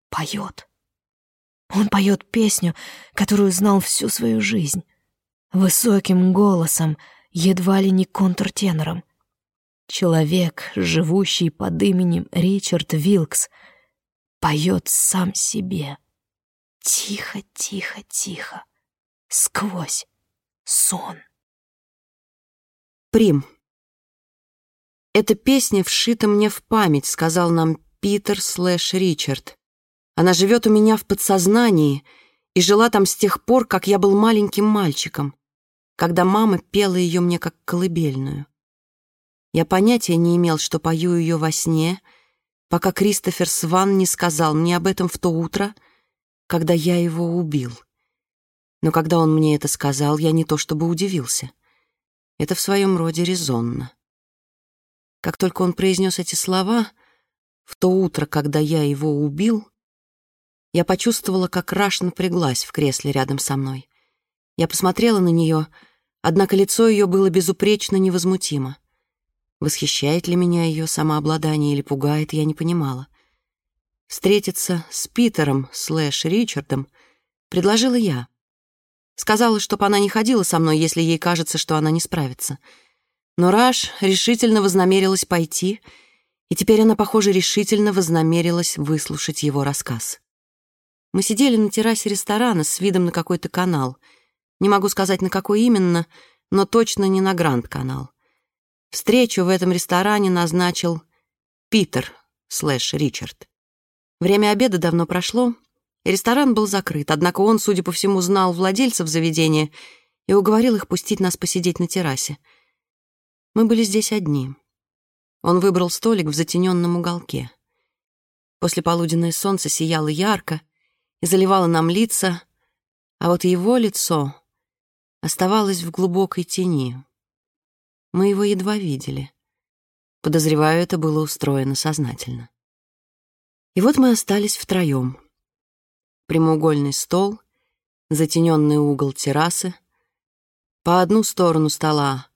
поет. Он поет песню, которую знал всю свою жизнь высоким голосом, едва ли не контртенором. Человек, живущий под именем Ричард Вилкс, поет сам себе. Тихо, тихо, тихо, сквозь сон. Прим. «Эта песня вшита мне в память», — сказал нам Питер слэш Ричард. «Она живет у меня в подсознании и жила там с тех пор, как я был маленьким мальчиком когда мама пела ее мне как колыбельную. Я понятия не имел, что пою ее во сне, пока Кристофер Сван не сказал мне об этом в то утро, когда я его убил. Но когда он мне это сказал, я не то чтобы удивился. Это в своем роде резонно. Как только он произнес эти слова, в то утро, когда я его убил, я почувствовала, как Раш напряглась в кресле рядом со мной. Я посмотрела на нее, однако лицо ее было безупречно невозмутимо. Восхищает ли меня ее самообладание или пугает, я не понимала. Встретиться с Питером слэш Ричардом предложила я. Сказала, чтоб она не ходила со мной, если ей кажется, что она не справится. Но Раш решительно вознамерилась пойти, и теперь она, похоже, решительно вознамерилась выслушать его рассказ. Мы сидели на террасе ресторана с видом на какой-то канал — не могу сказать, на какой именно, но точно не на Гранд-канал. Встречу в этом ресторане назначил Питер слэш Ричард. Время обеда давно прошло, и ресторан был закрыт, однако он, судя по всему, знал владельцев заведения и уговорил их пустить нас посидеть на террасе. Мы были здесь одни. Он выбрал столик в затененном уголке. После полуденное солнце сияло ярко и заливало нам лица, а вот его лицо оставалась в глубокой тени. Мы его едва видели. Подозреваю, это было устроено сознательно. И вот мы остались втроем. Прямоугольный стол, затененный угол террасы. По одну сторону стола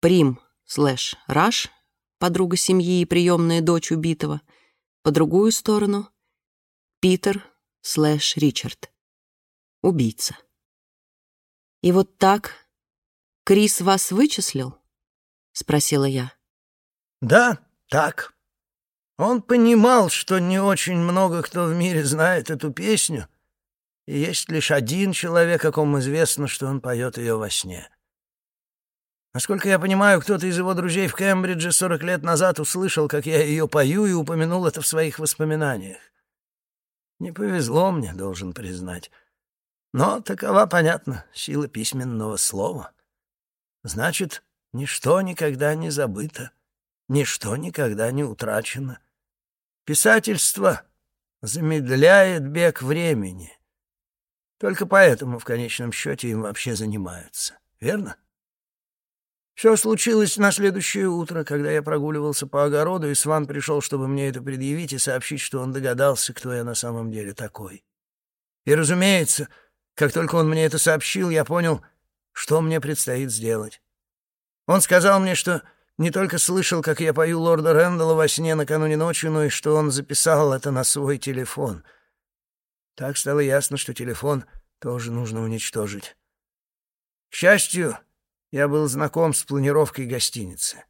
Прим слэш Раш, подруга семьи и приемная дочь убитого. По другую сторону Питер слэш Ричард, убийца. И вот так Крис вас вычислил? Спросила я. Да, так. Он понимал, что не очень много кто в мире знает эту песню, и есть лишь один человек, о ком известно, что он поет ее во сне. Насколько я понимаю, кто-то из его друзей в Кембридже сорок лет назад услышал, как я ее пою, и упомянул это в своих воспоминаниях. Не повезло мне, должен признать. Но такова, понятно, сила письменного слова. Значит, ничто никогда не забыто, ничто никогда не утрачено. Писательство замедляет бег времени. Только поэтому в конечном счете им вообще занимаются. Верно? Все случилось на следующее утро, когда я прогуливался по огороду, и Сван пришел, чтобы мне это предъявить и сообщить, что он догадался, кто я на самом деле такой. И, разумеется, как только он мне это сообщил, я понял, что мне предстоит сделать. Он сказал мне, что не только слышал, как я пою лорда Рэндалла во сне накануне ночи, но и что он записал это на свой телефон. Так стало ясно, что телефон тоже нужно уничтожить. К счастью, я был знаком с планировкой гостиницы.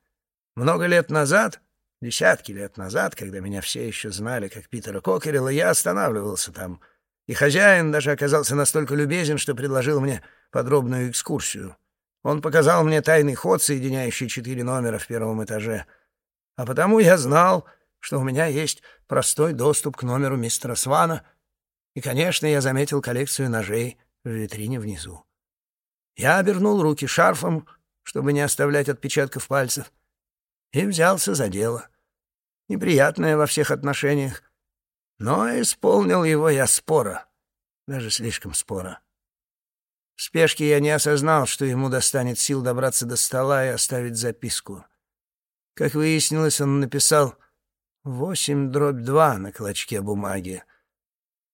Много лет назад, десятки лет назад, когда меня все еще знали как Питера Кокерилла, я останавливался там, и хозяин даже оказался настолько любезен, что предложил мне подробную экскурсию. Он показал мне тайный ход, соединяющий четыре номера в первом этаже, а потому я знал, что у меня есть простой доступ к номеру мистера Свана, и, конечно, я заметил коллекцию ножей в витрине внизу. Я обернул руки шарфом, чтобы не оставлять отпечатков пальцев, и взялся за дело. Неприятное во всех отношениях, но исполнил его я споро, даже слишком споро. В спешке я не осознал, что ему достанет сил добраться до стола и оставить записку. Как выяснилось, он написал «восемь дробь два» на клочке бумаги.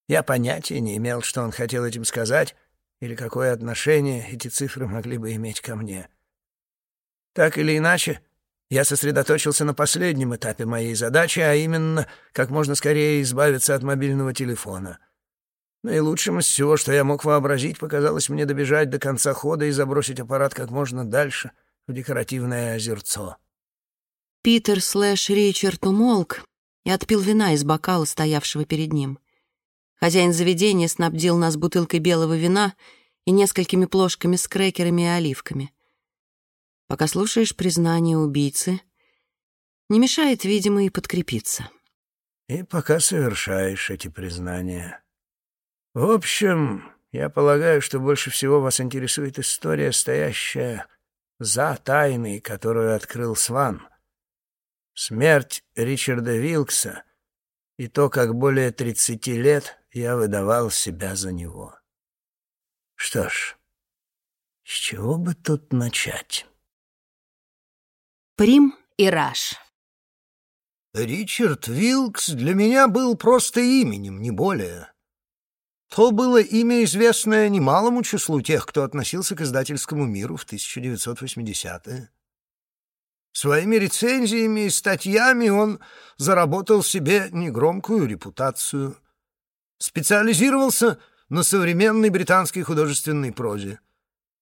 Я понятия не имел, что он хотел этим сказать, или какое отношение эти цифры могли бы иметь ко мне. Так или иначе, я сосредоточился на последнем этапе моей задачи, а именно, как можно скорее избавиться от мобильного телефона. Наилучшим из всего, что я мог вообразить, показалось мне добежать до конца хода и забросить аппарат как можно дальше в декоративное озерцо. Питер слэш Ричард умолк и отпил вина из бокала, стоявшего перед ним — Хозяин заведения снабдил нас бутылкой белого вина и несколькими плошками с крекерами и оливками. Пока слушаешь признание убийцы, не мешает, видимо, и подкрепиться. И пока совершаешь эти признания. В общем, я полагаю, что больше всего вас интересует история, стоящая за тайной, которую открыл Сван. Смерть Ричарда Вилкса и то, как более тридцати лет я выдавал себя за него. Что ж, с чего бы тут начать? Прим и Раш. Ричард Вилкс для меня был просто именем, не более. То было имя, известное немалому числу тех, кто относился к издательскому миру в 1980-е. Своими рецензиями и статьями он заработал себе негромкую репутацию — специализировался на современной британской художественной прозе.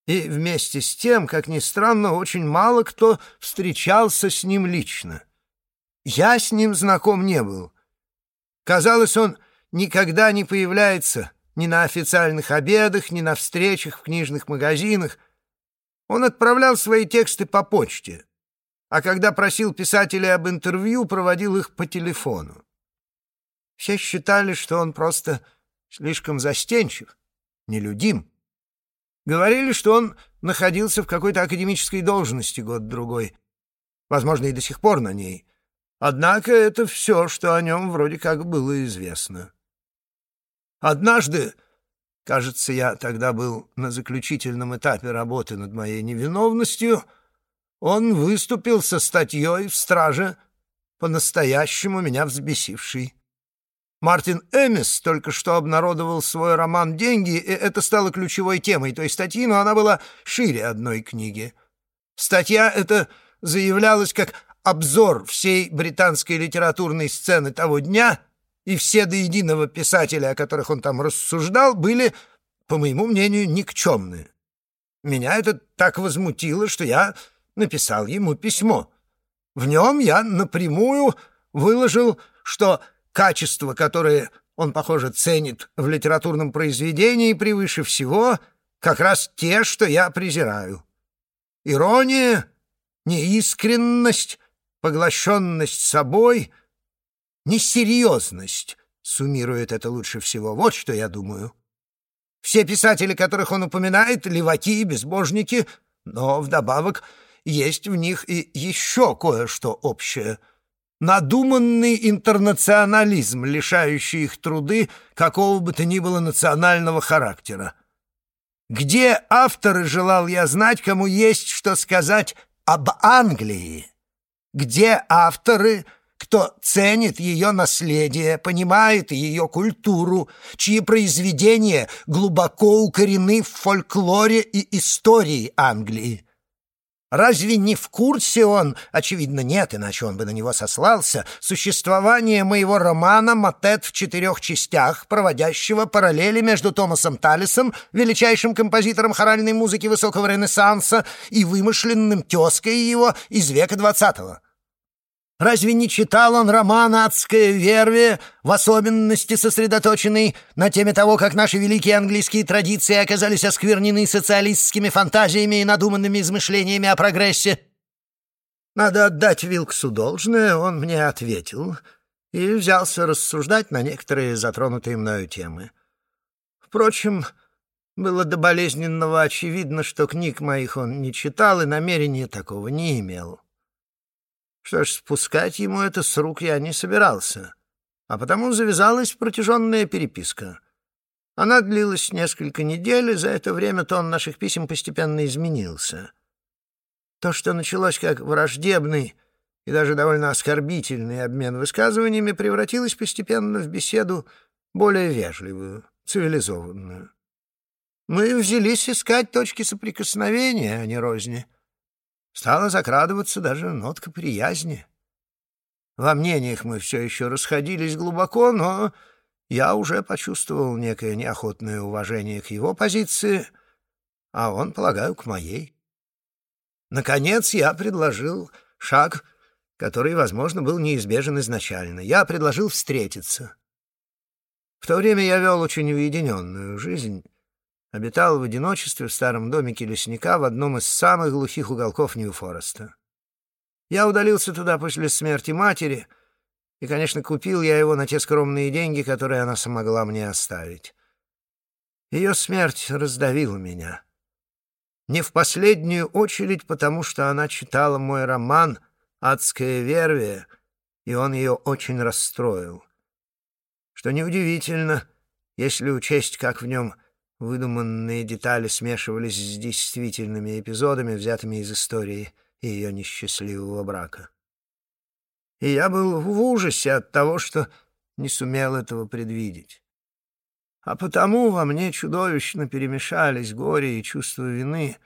И вместе с тем, как ни странно, очень мало кто встречался с ним лично. Я с ним знаком не был. Казалось, он никогда не появляется ни на официальных обедах, ни на встречах в книжных магазинах. Он отправлял свои тексты по почте, а когда просил писателей об интервью, проводил их по телефону. Все считали, что он просто слишком застенчив, нелюдим. Говорили, что он находился в какой-то академической должности год-другой. Возможно, и до сих пор на ней. Однако это все, что о нем вроде как было известно. Однажды, кажется, я тогда был на заключительном этапе работы над моей невиновностью, он выступил со статьей в страже, по-настоящему меня взбесивший. Мартин Эмис только что обнародовал свой роман «Деньги», и это стало ключевой темой той статьи, но она была шире одной книги. Статья эта заявлялась как обзор всей британской литературной сцены того дня, и все до единого писатели, о которых он там рассуждал, были, по моему мнению, никчемные. Меня это так возмутило, что я написал ему письмо. В нем я напрямую выложил, что Качества, которые он, похоже, ценит в литературном произведении превыше всего, как раз те, что я презираю. Ирония, неискренность, поглощенность собой, несерьезность суммирует это лучше всего. Вот что я думаю. Все писатели, которых он упоминает, леваки и безбожники, но вдобавок есть в них и еще кое-что общее — надуманный интернационализм, лишающий их труды какого бы то ни было национального характера. Где авторы, желал я знать, кому есть что сказать об Англии? Где авторы, кто ценит ее наследие, понимает ее культуру, чьи произведения глубоко укорены в фольклоре и истории Англии? Разве не в курсе он, очевидно, нет, иначе он бы на него сослался, существование моего романа «Матет в четырех частях», проводящего параллели между Томасом Талисом, величайшим композитором хоральной музыки высокого ренессанса, и вымышленным тезкой его из века двадцатого? Разве не читал он роман «Адское вервие», в особенности сосредоточенный на теме того, как наши великие английские традиции оказались осквернены социалистскими фантазиями и надуманными измышлениями о прогрессе? Надо отдать Вилксу должное, он мне ответил и взялся рассуждать на некоторые затронутые мною темы. Впрочем, было до болезненного очевидно, что книг моих он не читал и намерения такого не имел. Что ж, спускать ему это с рук я не собирался, а потому завязалась протяженная переписка. Она длилась несколько недель, и за это время тон наших писем постепенно изменился. То, что началось как враждебный и даже довольно оскорбительный обмен высказываниями, превратилось постепенно в беседу более вежливую, цивилизованную. Мы взялись искать точки соприкосновения, а не розни — стала закрадываться даже нотка приязни. Во мнениях мы все еще расходились глубоко, но я уже почувствовал некое неохотное уважение к его позиции, а он, полагаю, к моей. Наконец я предложил шаг, который, возможно, был неизбежен изначально. Я предложил встретиться. В то время я вел очень уединенную жизнь, обитал в одиночестве в старом домике лесника в одном из самых глухих уголков Нью-Фореста. Я удалился туда после смерти матери, и, конечно, купил я его на те скромные деньги, которые она смогла мне оставить. Ее смерть раздавила меня. Не в последнюю очередь, потому что она читала мой роман «Адская вервия», и он ее очень расстроил. Что неудивительно, если учесть, как в нем Выдуманные детали смешивались с действительными эпизодами, взятыми из истории ее несчастливого брака. И я был в ужасе от того, что не сумел этого предвидеть. А потому во мне чудовищно перемешались горе и чувство вины,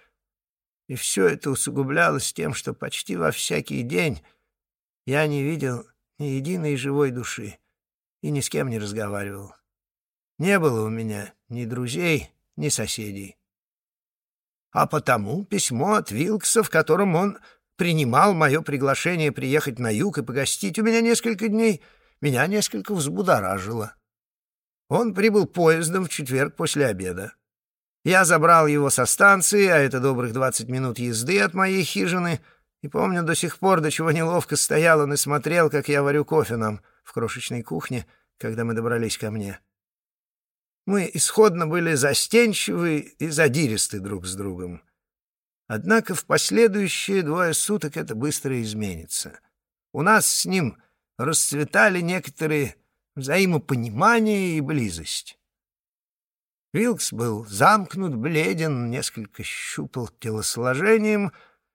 и все это усугублялось тем, что почти во всякий день я не видел ни единой живой души и ни с кем не разговаривал. Не было у меня ни друзей, ни соседей. А потому письмо от Вилкса, в котором он принимал мое приглашение приехать на юг и погостить у меня несколько дней, меня несколько взбудоражило. Он прибыл поездом в четверг после обеда. Я забрал его со станции, а это добрых двадцать минут езды от моей хижины, и помню до сих пор, до чего неловко стоял он и смотрел, как я варю кофе нам в крошечной кухне, когда мы добрались ко мне. Мы исходно были застенчивы и задиристы друг с другом. Однако в последующие двое суток это быстро изменится. У нас с ним расцветали некоторые взаимопонимание и близость. Вилкс был замкнут, бледен, несколько щупал телосложением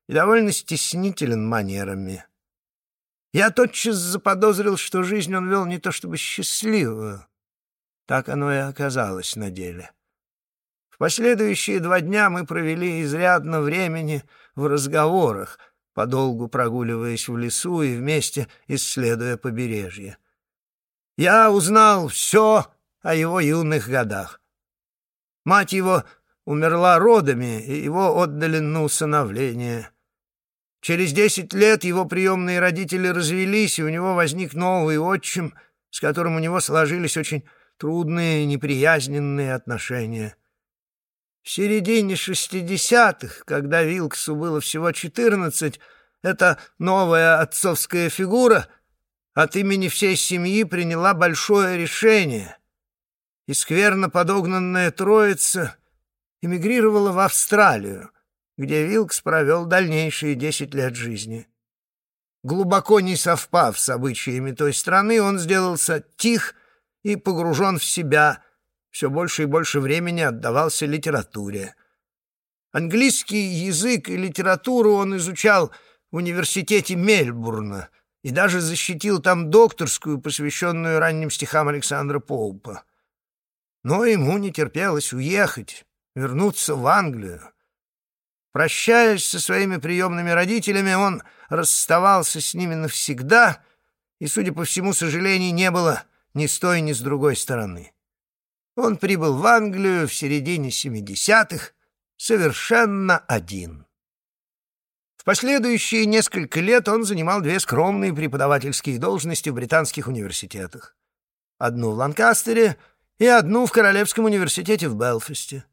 и довольно стеснителен манерами. Я тотчас заподозрил, что жизнь он вел не то чтобы счастливую. Так оно и оказалось на деле. В последующие два дня мы провели изрядно времени в разговорах, подолгу прогуливаясь в лесу и вместе исследуя побережье. Я узнал все о его юных годах. Мать его умерла родами, и его отдали на усыновление. Через десять лет его приемные родители развелись, и у него возник новый отчим, с которым у него сложились очень трудные неприязненные отношения. В середине шестидесятых, когда Вилксу было всего четырнадцать, эта новая отцовская фигура от имени всей семьи приняла большое решение, и скверно подогнанная троица эмигрировала в Австралию, где Вилкс провел дальнейшие десять лет жизни. Глубоко не совпав с обычаями той страны, он сделался тих и погружен в себя, все больше и больше времени отдавался литературе. Английский язык и литературу он изучал в университете Мельбурна и даже защитил там докторскую, посвященную ранним стихам Александра Поупа. Но ему не терпелось уехать, вернуться в Англию. Прощаясь со своими приемными родителями, он расставался с ними навсегда, и, судя по всему, сожалений не было ни с той, ни с другой стороны. Он прибыл в Англию в середине 70-х совершенно один. В последующие несколько лет он занимал две скромные преподавательские должности в британских университетах. Одну в Ланкастере и одну в Королевском университете в Белфасте.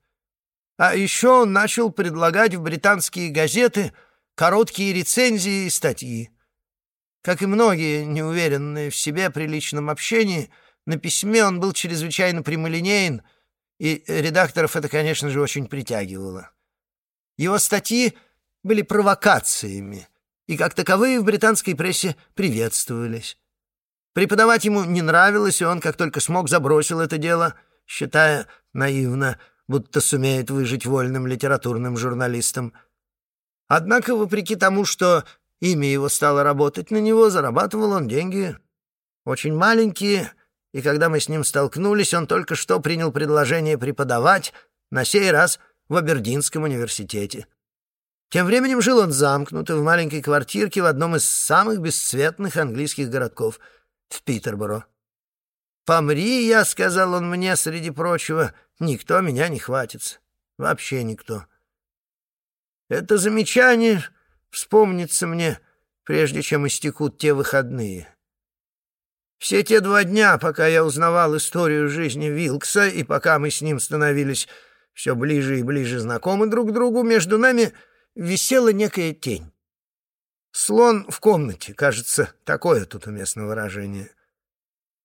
А еще он начал предлагать в британские газеты короткие рецензии и статьи. Как и многие, неуверенные в себе при личном общении, на письме он был чрезвычайно прямолинеен, и редакторов это, конечно же, очень притягивало. Его статьи были провокациями, и как таковые в британской прессе приветствовались. Преподавать ему не нравилось, и он, как только смог, забросил это дело, считая наивно – будто сумеет выжить вольным литературным журналистом. Однако, вопреки тому, что имя его стало работать на него, зарабатывал он деньги очень маленькие, и когда мы с ним столкнулись, он только что принял предложение преподавать, на сей раз в Абердинском университете. Тем временем жил он замкнутый в маленькой квартирке в одном из самых бесцветных английских городков — в Питерборо. «Помри, я», — сказал он мне, среди прочего, — «никто меня не хватится. Вообще никто». Это замечание вспомнится мне, прежде чем истекут те выходные. Все те два дня, пока я узнавал историю жизни Вилкса, и пока мы с ним становились все ближе и ближе знакомы друг другу, между нами висела некая тень. Слон в комнате, кажется, такое тут уместное выражение.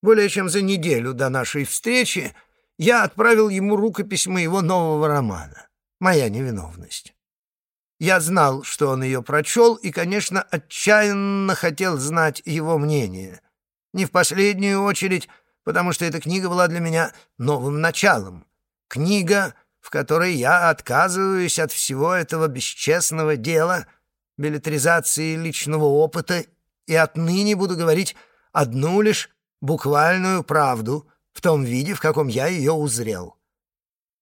Более чем за неделю до нашей встречи я отправил ему рукопись моего нового романа «Моя невиновность». Я знал, что он ее прочел, и, конечно, отчаянно хотел знать его мнение. Не в последнюю очередь, потому что эта книга была для меня новым началом. Книга, в которой я отказываюсь от всего этого бесчестного дела, билетризации личного опыта, и отныне буду говорить одну лишь буквальную правду в том виде, в каком я ее узрел.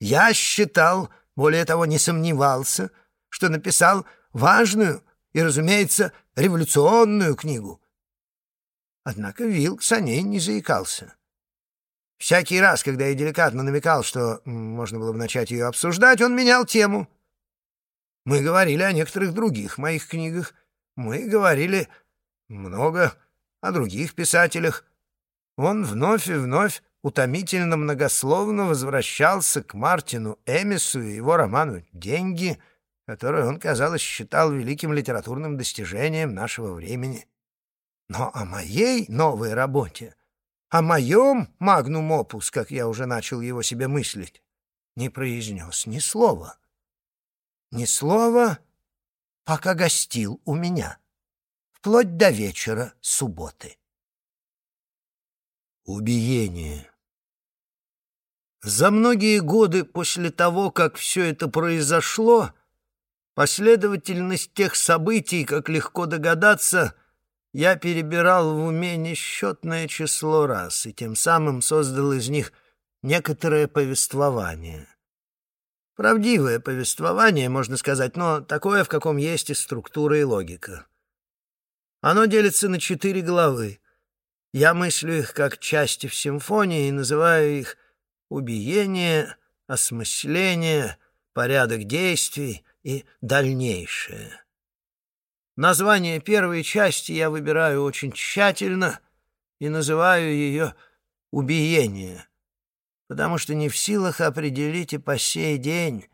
Я считал, более того, не сомневался, что написал важную и, разумеется, революционную книгу. Однако Вилкс о ней не заикался. Всякий раз, когда я деликатно намекал, что можно было бы начать ее обсуждать, он менял тему. Мы говорили о некоторых других моих книгах. Мы говорили много о других писателях он вновь и вновь утомительно многословно возвращался к Мартину Эмису и его роману «Деньги», который он, казалось, считал великим литературным достижением нашего времени. Но о моей новой работе, о моем магнум опус, как я уже начал его себе мыслить, не произнес ни слова. Ни слова, пока гостил у меня, вплоть до вечера субботы. Убиение. За многие годы после того, как все это произошло, последовательность тех событий, как легко догадаться, я перебирал в уме несчетное число раз и тем самым создал из них некоторое повествование. Правдивое повествование, можно сказать, но такое, в каком есть и структура, и логика. Оно делится на четыре главы. Я мыслю их как части в симфонии и называю их убиение, осмысление, порядок действий и дальнейшее. Название первой части я выбираю очень тщательно и называю ее «убиение», потому что не в силах определить и по сей день,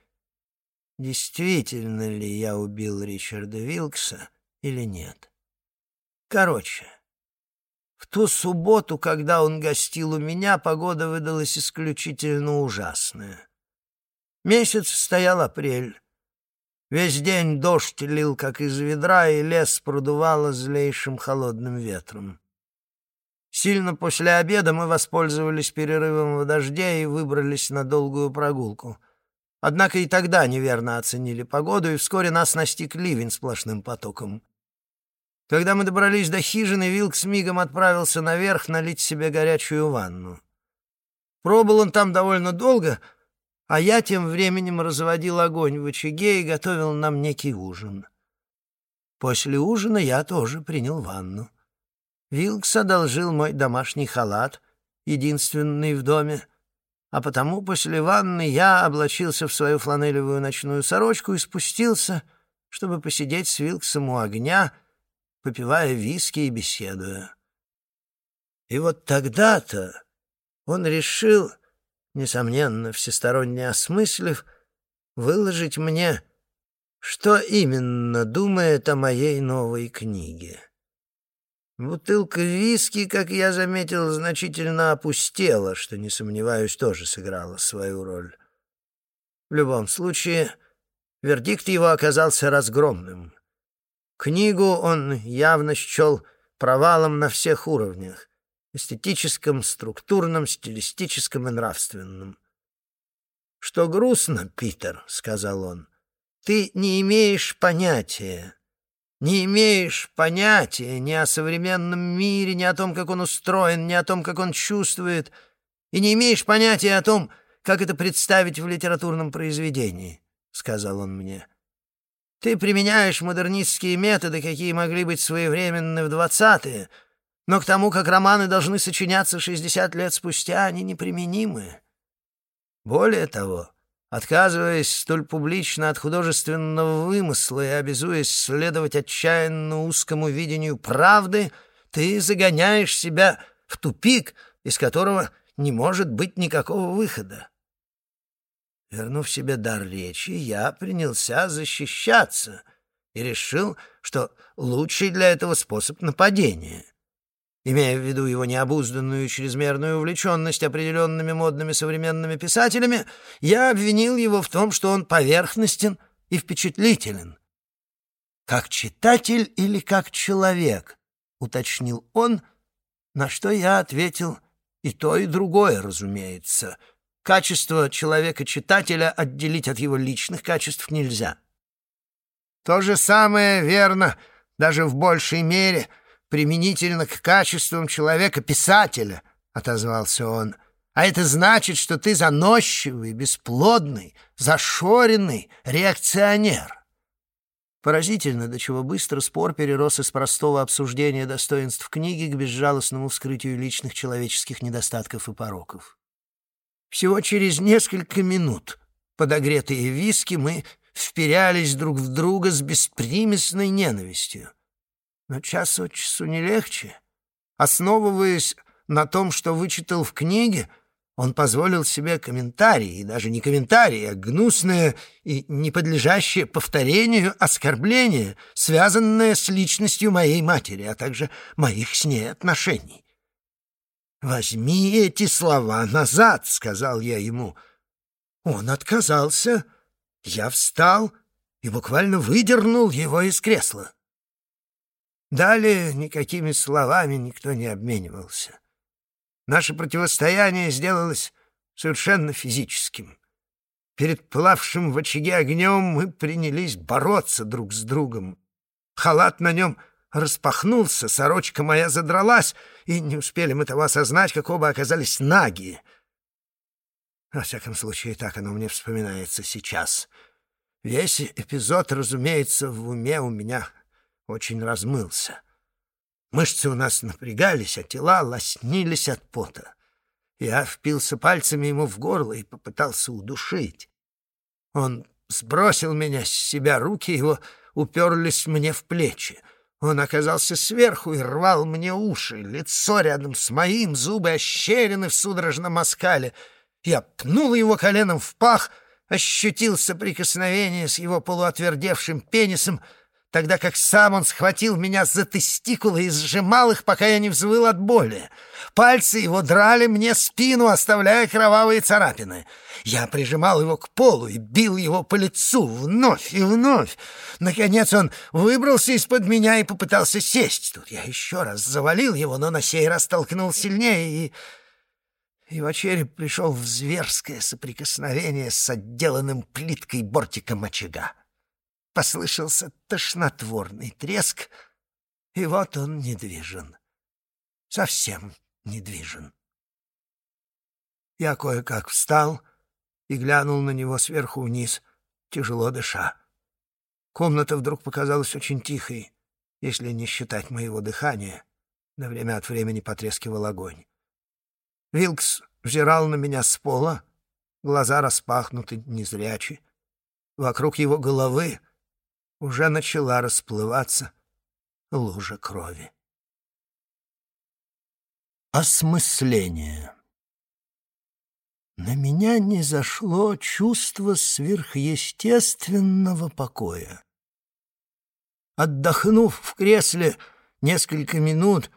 действительно ли я убил Ричарда Вилкса или нет. Короче, в ту субботу, когда он гостил у меня, погода выдалась исключительно ужасная. Месяц стоял апрель. Весь день дождь лил, как из ведра, и лес продувало злейшим холодным ветром. Сильно после обеда мы воспользовались перерывом в дожде и выбрались на долгую прогулку. Однако и тогда неверно оценили погоду, и вскоре нас настиг ливень сплошным потоком. Когда мы добрались до хижины, Вилк с мигом отправился наверх налить себе горячую ванну. Пробыл он там довольно долго, а я тем временем разводил огонь в очаге и готовил нам некий ужин. После ужина я тоже принял ванну. Вилкс одолжил мой домашний халат, единственный в доме, а потому после ванны я облачился в свою фланелевую ночную сорочку и спустился, чтобы посидеть с Вилксом у огня — попивая виски и беседуя. И вот тогда-то он решил, несомненно, всесторонне осмыслив, выложить мне, что именно думает о моей новой книге. Бутылка виски, как я заметил, значительно опустела, что, не сомневаюсь, тоже сыграла свою роль. В любом случае, вердикт его оказался разгромным. Книгу он явно счел провалом на всех уровнях — эстетическом, структурном, стилистическом и нравственном. «Что грустно, Питер», — сказал он, — «ты не имеешь понятия, не имеешь понятия ни о современном мире, ни о том, как он устроен, ни о том, как он чувствует, и не имеешь понятия о том, как это представить в литературном произведении», — сказал он мне. Ты применяешь модернистские методы, какие могли быть своевременны в двадцатые, но к тому, как романы должны сочиняться шестьдесят лет спустя, они неприменимы. Более того, отказываясь столь публично от художественного вымысла и обязуясь следовать отчаянно узкому видению правды, ты загоняешь себя в тупик, из которого не может быть никакого выхода. Вернув себе дар речи, я принялся защищаться и решил, что лучший для этого способ нападения. Имея в виду его необузданную чрезмерную увлеченность определенными модными современными писателями, я обвинил его в том, что он поверхностен и впечатлителен. «Как читатель или как человек?» — уточнил он, на что я ответил «и то, и другое, разумеется», — Качество человека-читателя отделить от его личных качеств нельзя. То же самое верно, даже в большей мере, применительно к качествам человека-писателя, — отозвался он. А это значит, что ты заносчивый, бесплодный, зашоренный реакционер. Поразительно, до чего быстро спор перерос из простого обсуждения достоинств книги к безжалостному вскрытию личных человеческих недостатков и пороков. Всего через несколько минут, подогретые виски, мы вперялись друг в друга с беспримесной ненавистью. Но час от часу не легче. Основываясь на том, что вычитал в книге, он позволил себе комментарии, и даже не комментарии, а гнусное и не подлежащее повторению оскорбление, связанное с личностью моей матери, а также моих с ней отношений. «Возьми эти слова назад», — сказал я ему. Он отказался. Я встал и буквально выдернул его из кресла. Далее никакими словами никто не обменивался. Наше противостояние сделалось совершенно физическим. Перед плавшим в очаге огнем мы принялись бороться друг с другом. Халат на нем распахнулся, сорочка моя задралась, и не успели мы того осознать, как оба оказались наги. Во всяком случае, так оно мне вспоминается сейчас. Весь эпизод, разумеется, в уме у меня очень размылся. Мышцы у нас напрягались, а тела лоснились от пота. Я впился пальцами ему в горло и попытался удушить. Он сбросил меня с себя, руки его уперлись мне в плечи. Он оказался сверху и рвал мне уши, лицо рядом с моим, зубы ощерены в судорожном оскале. Я пнул его коленом в пах, ощутил соприкосновение с его полуотвердевшим пенисом — тогда как сам он схватил меня за тестикулы и сжимал их, пока я не взвыл от боли. Пальцы его драли мне спину, оставляя кровавые царапины. Я прижимал его к полу и бил его по лицу вновь и вновь. Наконец он выбрался из-под меня и попытался сесть. Тут я еще раз завалил его, но на сей раз толкнул сильнее и... Его череп пришел в зверское соприкосновение с отделанным плиткой бортиком очага. Послышался тошнотворный треск, и вот он недвижен. Совсем недвижен. Я кое-как встал и глянул на него сверху вниз, тяжело дыша. Комната вдруг показалась очень тихой, если не считать моего дыхания. На время от времени потрескивал огонь. Вилкс взирал на меня с пола, глаза распахнуты, незрячи. Вокруг его головы уже начала расплываться лужа крови. Осмысление. На меня не зашло чувство сверхъестественного покоя. Отдохнув в кресле несколько минут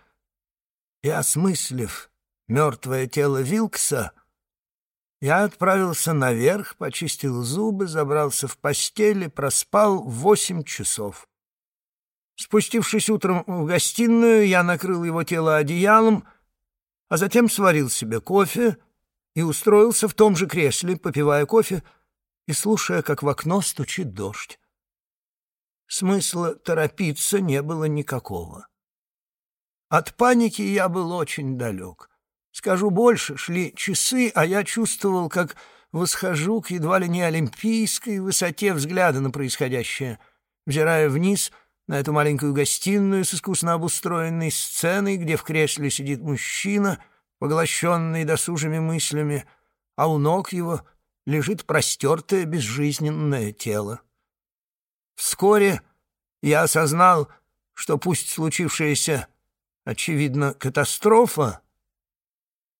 и осмыслив мертвое тело Вилкса, я отправился наверх, почистил зубы, забрался в постель и проспал восемь часов. Спустившись утром в гостиную, я накрыл его тело одеялом, а затем сварил себе кофе и устроился в том же кресле, попивая кофе и слушая, как в окно стучит дождь. Смысла торопиться не было никакого. От паники я был очень далек. Скажу больше, шли часы, а я чувствовал, как восхожу к едва ли не олимпийской высоте взгляда на происходящее, взирая вниз на эту маленькую гостиную с искусно обустроенной сценой, где в кресле сидит мужчина, поглощенный досужими мыслями, а у ног его лежит простертое безжизненное тело. Вскоре я осознал, что пусть случившаяся, очевидно, катастрофа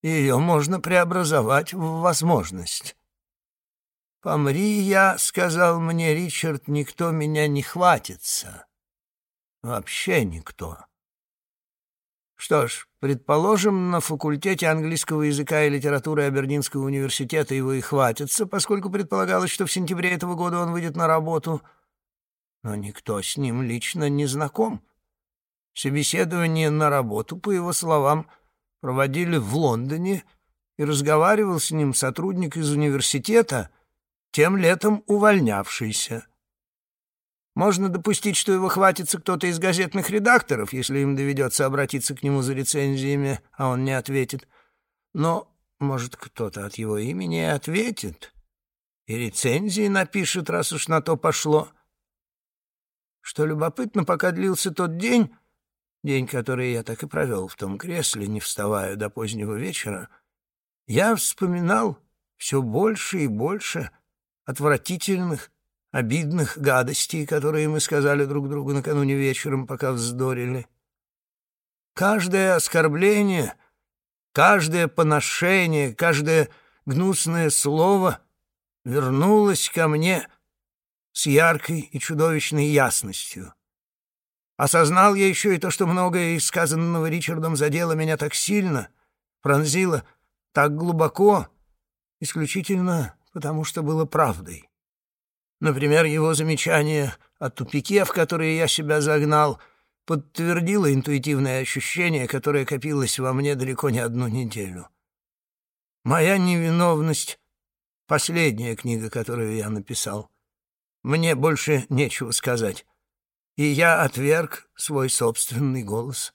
ее можно преобразовать в возможность. «Помри я», — сказал мне Ричард, — «никто меня не хватится. Вообще никто». Что ж, предположим, на факультете английского языка и литературы Абердинского университета его и хватится, поскольку предполагалось, что в сентябре этого года он выйдет на работу. Но никто с ним лично не знаком. Собеседование на работу, по его словам, — проводили в Лондоне, и разговаривал с ним сотрудник из университета, тем летом увольнявшийся. Можно допустить, что его хватится кто-то из газетных редакторов, если им доведется обратиться к нему за рецензиями, а он не ответит. Но, может, кто-то от его имени и ответит, и рецензии напишет, раз уж на то пошло. Что любопытно, пока длился тот день, день, который я так и провел в том кресле, не вставая до позднего вечера, я вспоминал все больше и больше отвратительных, обидных гадостей, которые мы сказали друг другу накануне вечером, пока вздорили. Каждое оскорбление, каждое поношение, каждое гнусное слово вернулось ко мне с яркой и чудовищной ясностью. Осознал я еще и то, что многое из сказанного Ричардом задело меня так сильно, пронзило так глубоко, исключительно потому, что было правдой. Например, его замечание о тупике, в который я себя загнал, подтвердило интуитивное ощущение, которое копилось во мне далеко не одну неделю. Моя невиновность — последняя книга, которую я написал. Мне больше нечего сказать. И я отверг свой собственный голос.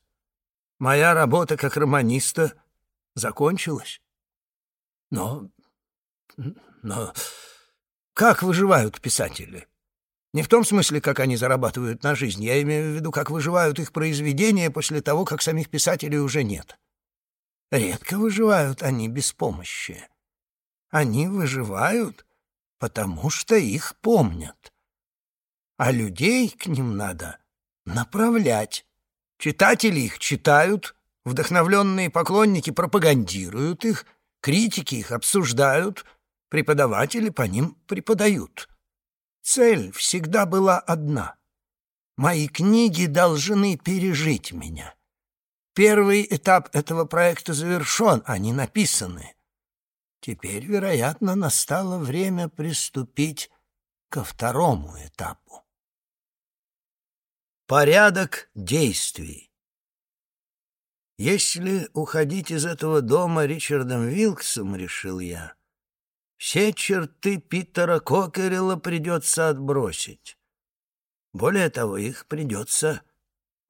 Моя работа как романиста закончилась. Но... но... Как выживают писатели? Не в том смысле, как они зарабатывают на жизнь. Я имею в виду, как выживают их произведения после того, как самих писателей уже нет. Редко выживают они без помощи. Они выживают, потому что их помнят. А людей к ним надо направлять. Читатели их читают, вдохновленные поклонники пропагандируют их, критики их обсуждают, преподаватели по ним преподают. Цель всегда была одна. Мои книги должны пережить меня. Первый этап этого проекта завершен, они написаны. Теперь, вероятно, настало время приступить ко второму этапу. Порядок действий Если уходить из этого дома Ричардом Вилксом, решил я, все черты Питера Кокерила придется отбросить. Более того, их придется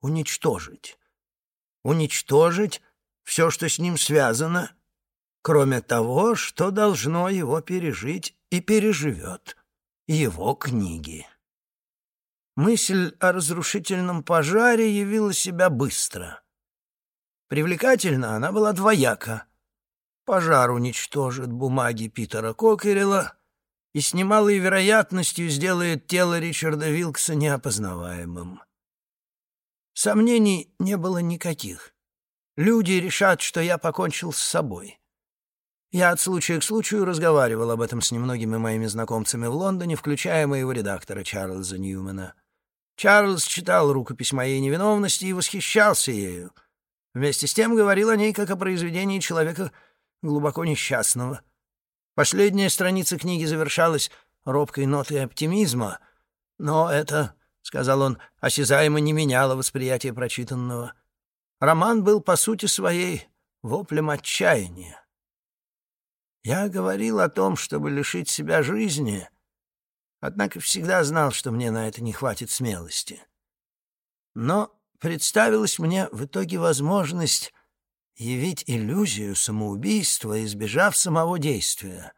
уничтожить уничтожить все, что с ним связано, кроме того, что должно его пережить и переживет его книги. Мысль о разрушительном пожаре явила себя быстро. Привлекательна она была двояка. Пожар уничтожит бумаги Питера Кокерила и с немалой вероятностью сделает тело Ричарда Вилкса неопознаваемым. Сомнений не было никаких. Люди решат, что я покончил с собой. Я от случая к случаю разговаривал об этом с немногими моими знакомцами в Лондоне, включая моего редактора Чарльза Ньюмана. Чарльз читал рукопись моей невиновности и восхищался ею. Вместе с тем говорил о ней как о произведении человека глубоко несчастного. Последняя страница книги завершалась робкой нотой оптимизма, но это — сказал он, — осязаемо не меняло восприятие прочитанного. Роман был, по сути своей, воплем отчаяния. Я говорил о том, чтобы лишить себя жизни, однако всегда знал, что мне на это не хватит смелости. Но представилась мне в итоге возможность явить иллюзию самоубийства, избежав самого действия.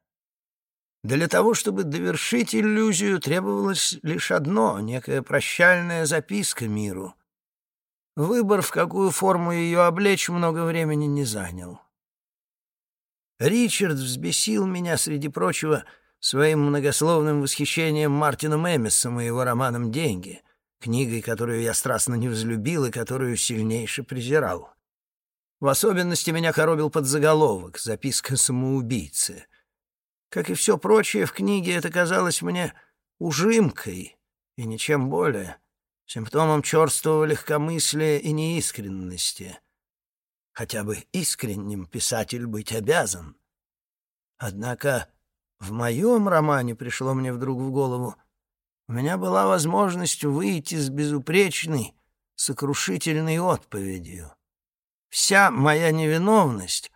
Для того, чтобы довершить иллюзию, требовалось лишь одно — некая прощальная записка миру. Выбор, в какую форму ее облечь, много времени не занял. Ричард взбесил меня, среди прочего, своим многословным восхищением Мартином Эммисом и его романом «Деньги», книгой, которую я страстно не взлюбил и которую сильнейше презирал. В особенности меня коробил подзаголовок «Записка самоубийцы», как и все прочее в книге, это казалось мне ужимкой и ничем более, симптомом черствого легкомыслия и неискренности. Хотя бы искренним писатель быть обязан. Однако в моем романе пришло мне вдруг в голову, у меня была возможность выйти с безупречной, сокрушительной отповедью. Вся моя невиновность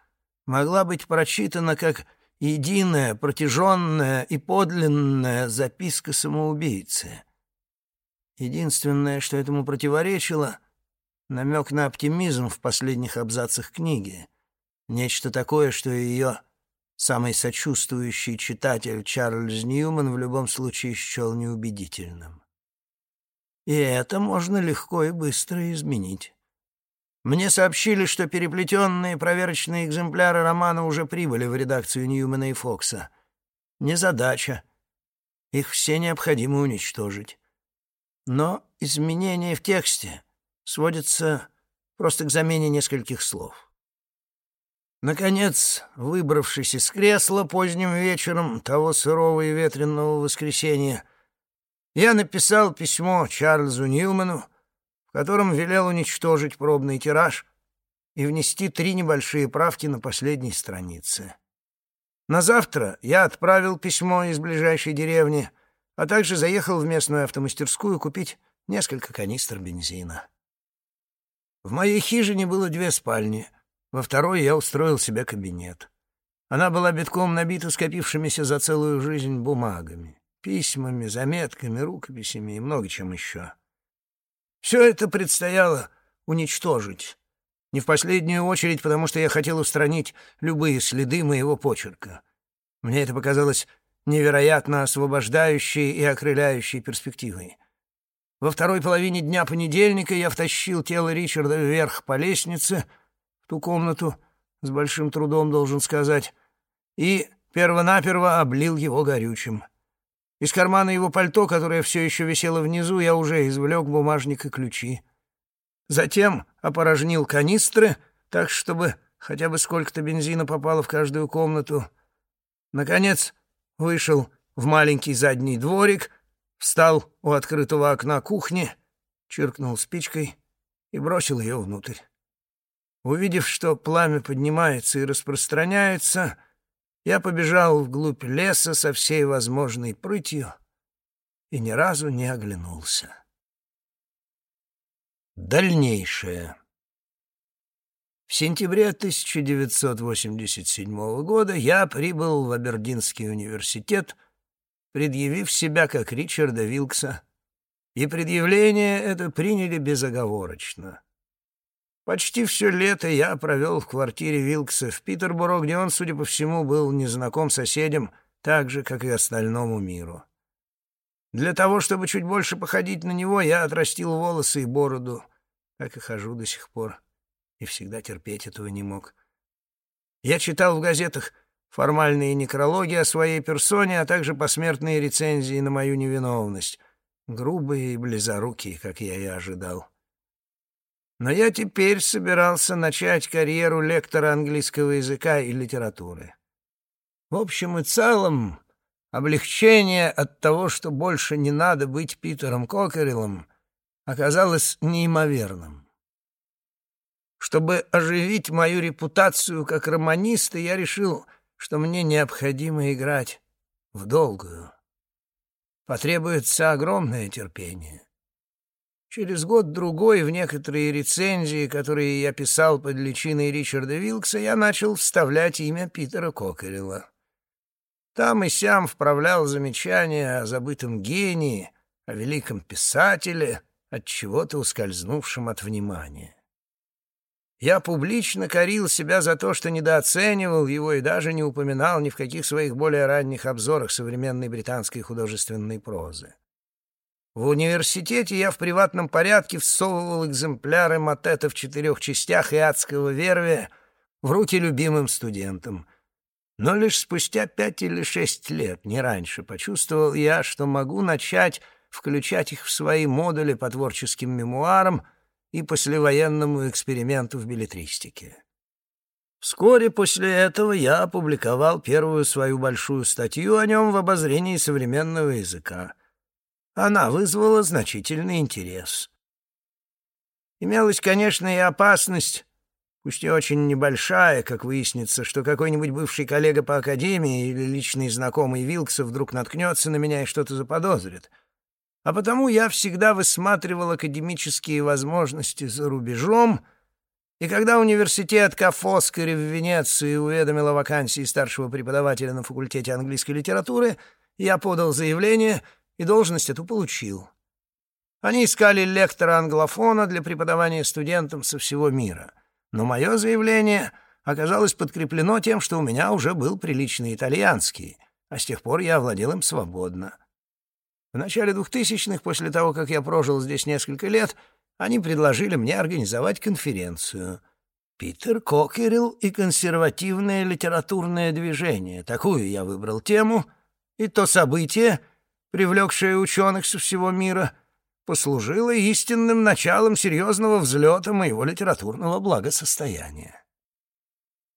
могла быть прочитана как единая, протяженная и подлинная записка самоубийцы. Единственное, что этому противоречило — намек на оптимизм в последних абзацах книги. Нечто такое, что ее самый сочувствующий читатель Чарльз Ньюман в любом случае счел неубедительным. И это можно легко и быстро изменить. Мне сообщили, что переплетенные проверочные экземпляры романа уже прибыли в редакцию Ньюмана и Фокса. Незадача. Их все необходимо уничтожить. Но изменения в тексте сводятся просто к замене нескольких слов. Наконец, выбравшись из кресла поздним вечером того сырого и ветренного воскресенья, я написал письмо Чарльзу Ньюману, в котором велел уничтожить пробный тираж и внести три небольшие правки на последней странице. На завтра я отправил письмо из ближайшей деревни, а также заехал в местную автомастерскую купить несколько канистр бензина. В моей хижине было две спальни, во второй я устроил себе кабинет. Она была битком набита скопившимися за целую жизнь бумагами, письмами, заметками, рукописями и много чем еще. Все это предстояло уничтожить. Не в последнюю очередь, потому что я хотел устранить любые следы моего почерка. Мне это показалось невероятно освобождающей и окрыляющей перспективой. Во второй половине дня понедельника я втащил тело Ричарда вверх по лестнице, ту комнату, с большим трудом, должен сказать, и первонаперво облил его горючим. Из кармана его пальто, которое все еще висело внизу, я уже извлек бумажник и ключи. Затем опорожнил канистры, так, чтобы хотя бы сколько-то бензина попало в каждую комнату. Наконец вышел в маленький задний дворик, встал у открытого окна кухни, чиркнул спичкой и бросил ее внутрь. Увидев, что пламя поднимается и распространяется, я побежал вглубь леса со всей возможной прытью и ни разу не оглянулся. Дальнейшее. В сентябре 1987 года я прибыл в Абердинский университет, предъявив себя как Ричарда Вилкса, и предъявление это приняли безоговорочно. Почти все лето я провел в квартире Вилкса в Питерборо, где он, судя по всему, был незнаком соседям, так же, как и остальному миру. Для того, чтобы чуть больше походить на него, я отрастил волосы и бороду, так и хожу до сих пор, и всегда терпеть этого не мог. Я читал в газетах формальные некрологи о своей персоне, а также посмертные рецензии на мою невиновность, грубые и близорукие, как я и ожидал. Но я теперь собирался начать карьеру лектора английского языка и литературы. В общем и целом, облегчение от того, что больше не надо быть Питером Кокерилом, оказалось неимоверным. Чтобы оживить мою репутацию как романиста, я решил, что мне необходимо играть в долгую. Потребуется огромное терпение. Через год-другой в некоторые рецензии, которые я писал под личиной Ричарда Вилкса, я начал вставлять имя Питера Кокерилла. Там и сям вправлял замечания о забытом гении, о великом писателе, от чего-то ускользнувшем от внимания. Я публично корил себя за то, что недооценивал его и даже не упоминал ни в каких своих более ранних обзорах современной британской художественной прозы. В университете я в приватном порядке всовывал экземпляры матета в четырех частях и адского вервия в руки любимым студентам. Но лишь спустя пять или шесть лет, не раньше, почувствовал я, что могу начать включать их в свои модули по творческим мемуарам и послевоенному эксперименту в билетристике. Вскоре после этого я опубликовал первую свою большую статью о нем в обозрении современного языка — она вызвала значительный интерес. Имелась, конечно, и опасность, пусть и очень небольшая, как выяснится, что какой-нибудь бывший коллега по академии или личный знакомый Вилкса вдруг наткнется на меня и что-то заподозрит. А потому я всегда высматривал академические возможности за рубежом, и когда университет Кафоскари в Венеции уведомил о вакансии старшего преподавателя на факультете английской литературы, я подал заявление — и должность эту получил. Они искали лектора-англофона для преподавания студентам со всего мира, но мое заявление оказалось подкреплено тем, что у меня уже был приличный итальянский, а с тех пор я овладел им свободно. В начале двухтысячных, после того, как я прожил здесь несколько лет, они предложили мне организовать конференцию. «Питер Кокерилл и консервативное литературное движение». Такую я выбрал тему, и то событие — привлекшее ученых со всего мира, послужило истинным началом серьезного взлета моего литературного благосостояния.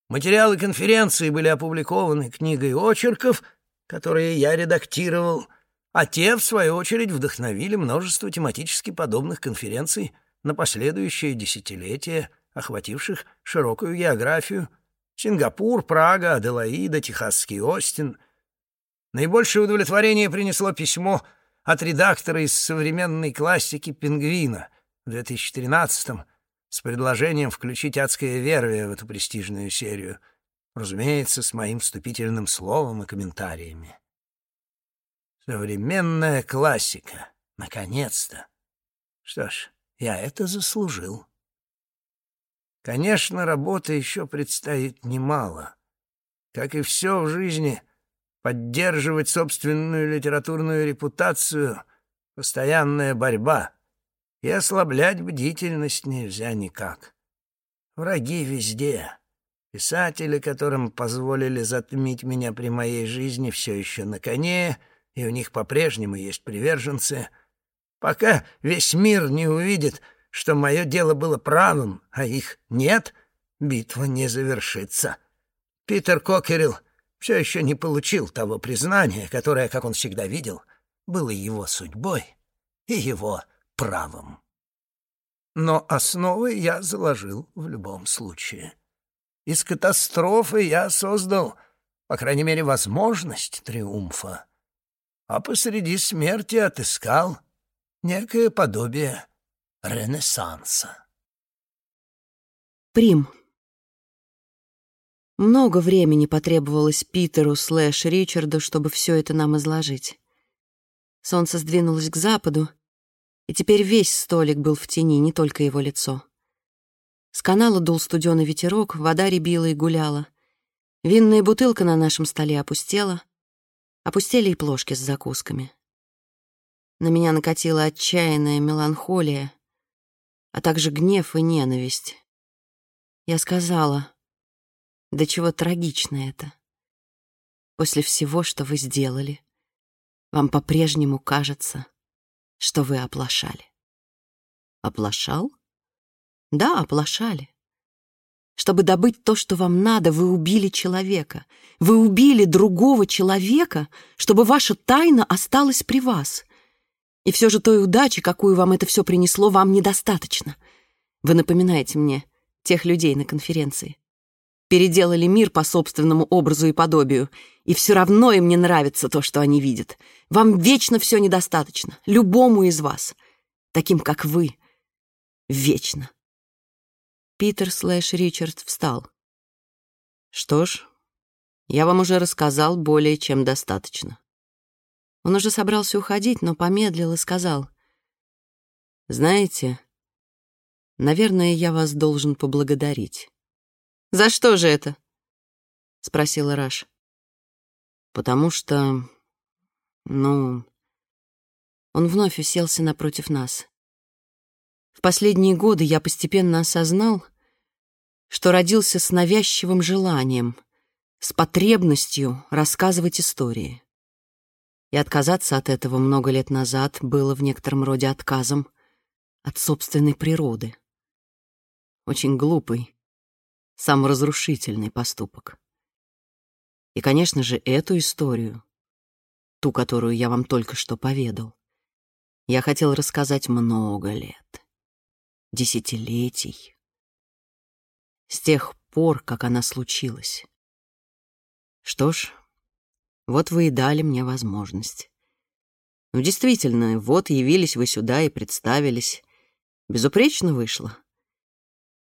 Материалы конференции были опубликованы книгой очерков, которые я редактировал, а те, в свою очередь, вдохновили множество тематически подобных конференций на последующие десятилетия, охвативших широкую географию — Сингапур, Прага, Аделаида, Техасский Остин — Наибольшее удовлетворение принесло письмо от редактора из современной классики «Пингвина» в 2013-м с предложением включить «Адское вервие» в эту престижную серию, разумеется, с моим вступительным словом и комментариями. Современная классика. Наконец-то. Что ж, Я это заслужил. Конечно, работы еще предстоит немало. Как и все в жизни, поддерживать собственную литературную репутацию — постоянная борьба, и ослаблять бдительность нельзя никак. Враги везде. Писатели, которым позволили затмить меня при моей жизни, все еще на коне, и у них по-прежнему есть приверженцы. Пока весь мир не увидит, что мое дело было правым, а их нет, битва не завершится. Питер Кокерилл все еще не получил того признания, которое, как он всегда видел, было его судьбой и его правом. Но основы я заложил в любом случае. Из катастрофы я создал, по крайней мере, возможность триумфа, а посреди смерти отыскал некое подобие Ренессанса. Прим. Много времени потребовалось Питеру слэш Ричарду, чтобы все это нам изложить. Солнце сдвинулось к западу, и теперь весь столик был в тени, не только его лицо. С канала дул студеный ветерок, вода рябила и гуляла. Винная бутылка на нашем столе опустела. Опустели и плошки с закусками. На меня накатила отчаянная меланхолия, а также гнев и ненависть. Я сказала, до чего трагично это. После всего, что вы сделали, вам по-прежнему кажется, что вы оплошали. Оплошал? Да, оплошали. Чтобы добыть то, что вам надо, вы убили человека. Вы убили другого человека, чтобы ваша тайна осталась при вас. И все же той удачи, какую вам это все принесло, вам недостаточно. Вы напоминаете мне тех людей на конференции. Переделали мир по собственному образу и подобию, и все равно им не нравится то, что они видят. Вам вечно все недостаточно, любому из вас, таким как вы, вечно. Питер слэш Ричард встал. Что ж, я вам уже рассказал более чем достаточно. Он уже собрался уходить, но помедлил и сказал. «Знаете, наверное, я вас должен поблагодарить». «За что же это?» — спросила Раш. «Потому что, ну...» Он вновь уселся напротив нас. В последние годы я постепенно осознал, что родился с навязчивым желанием, с потребностью рассказывать истории. И отказаться от этого много лет назад было в некотором роде отказом от собственной природы. Очень глупый, саморазрушительный поступок. И, конечно же, эту историю, ту, которую я вам только что поведал, я хотел рассказать много лет, десятилетий, с тех пор, как она случилась. Что ж, вот вы и дали мне возможность. Ну, действительно, вот явились вы сюда и представились. Безупречно вышло.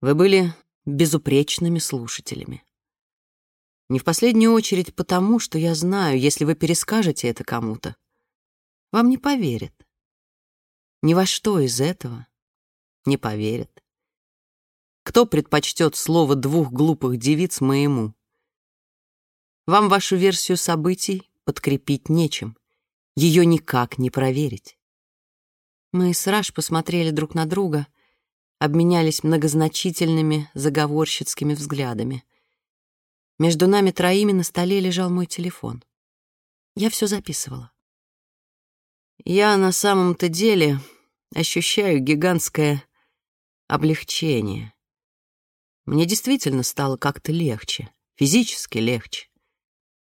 Вы были безупречными слушателями. Не в последнюю очередь потому, что я знаю, если вы перескажете это кому-то, вам не поверят. Ни во что из этого не поверят. Кто предпочтет слово двух глупых девиц моему? Вам вашу версию событий подкрепить нечем. Ее никак не проверить. Мы с Раш посмотрели друг на друга, обменялись многозначительными заговорщицкими взглядами. Между нами троими на столе лежал мой телефон. Я все записывала. Я на самом-то деле ощущаю гигантское облегчение. Мне действительно стало как-то легче, физически легче.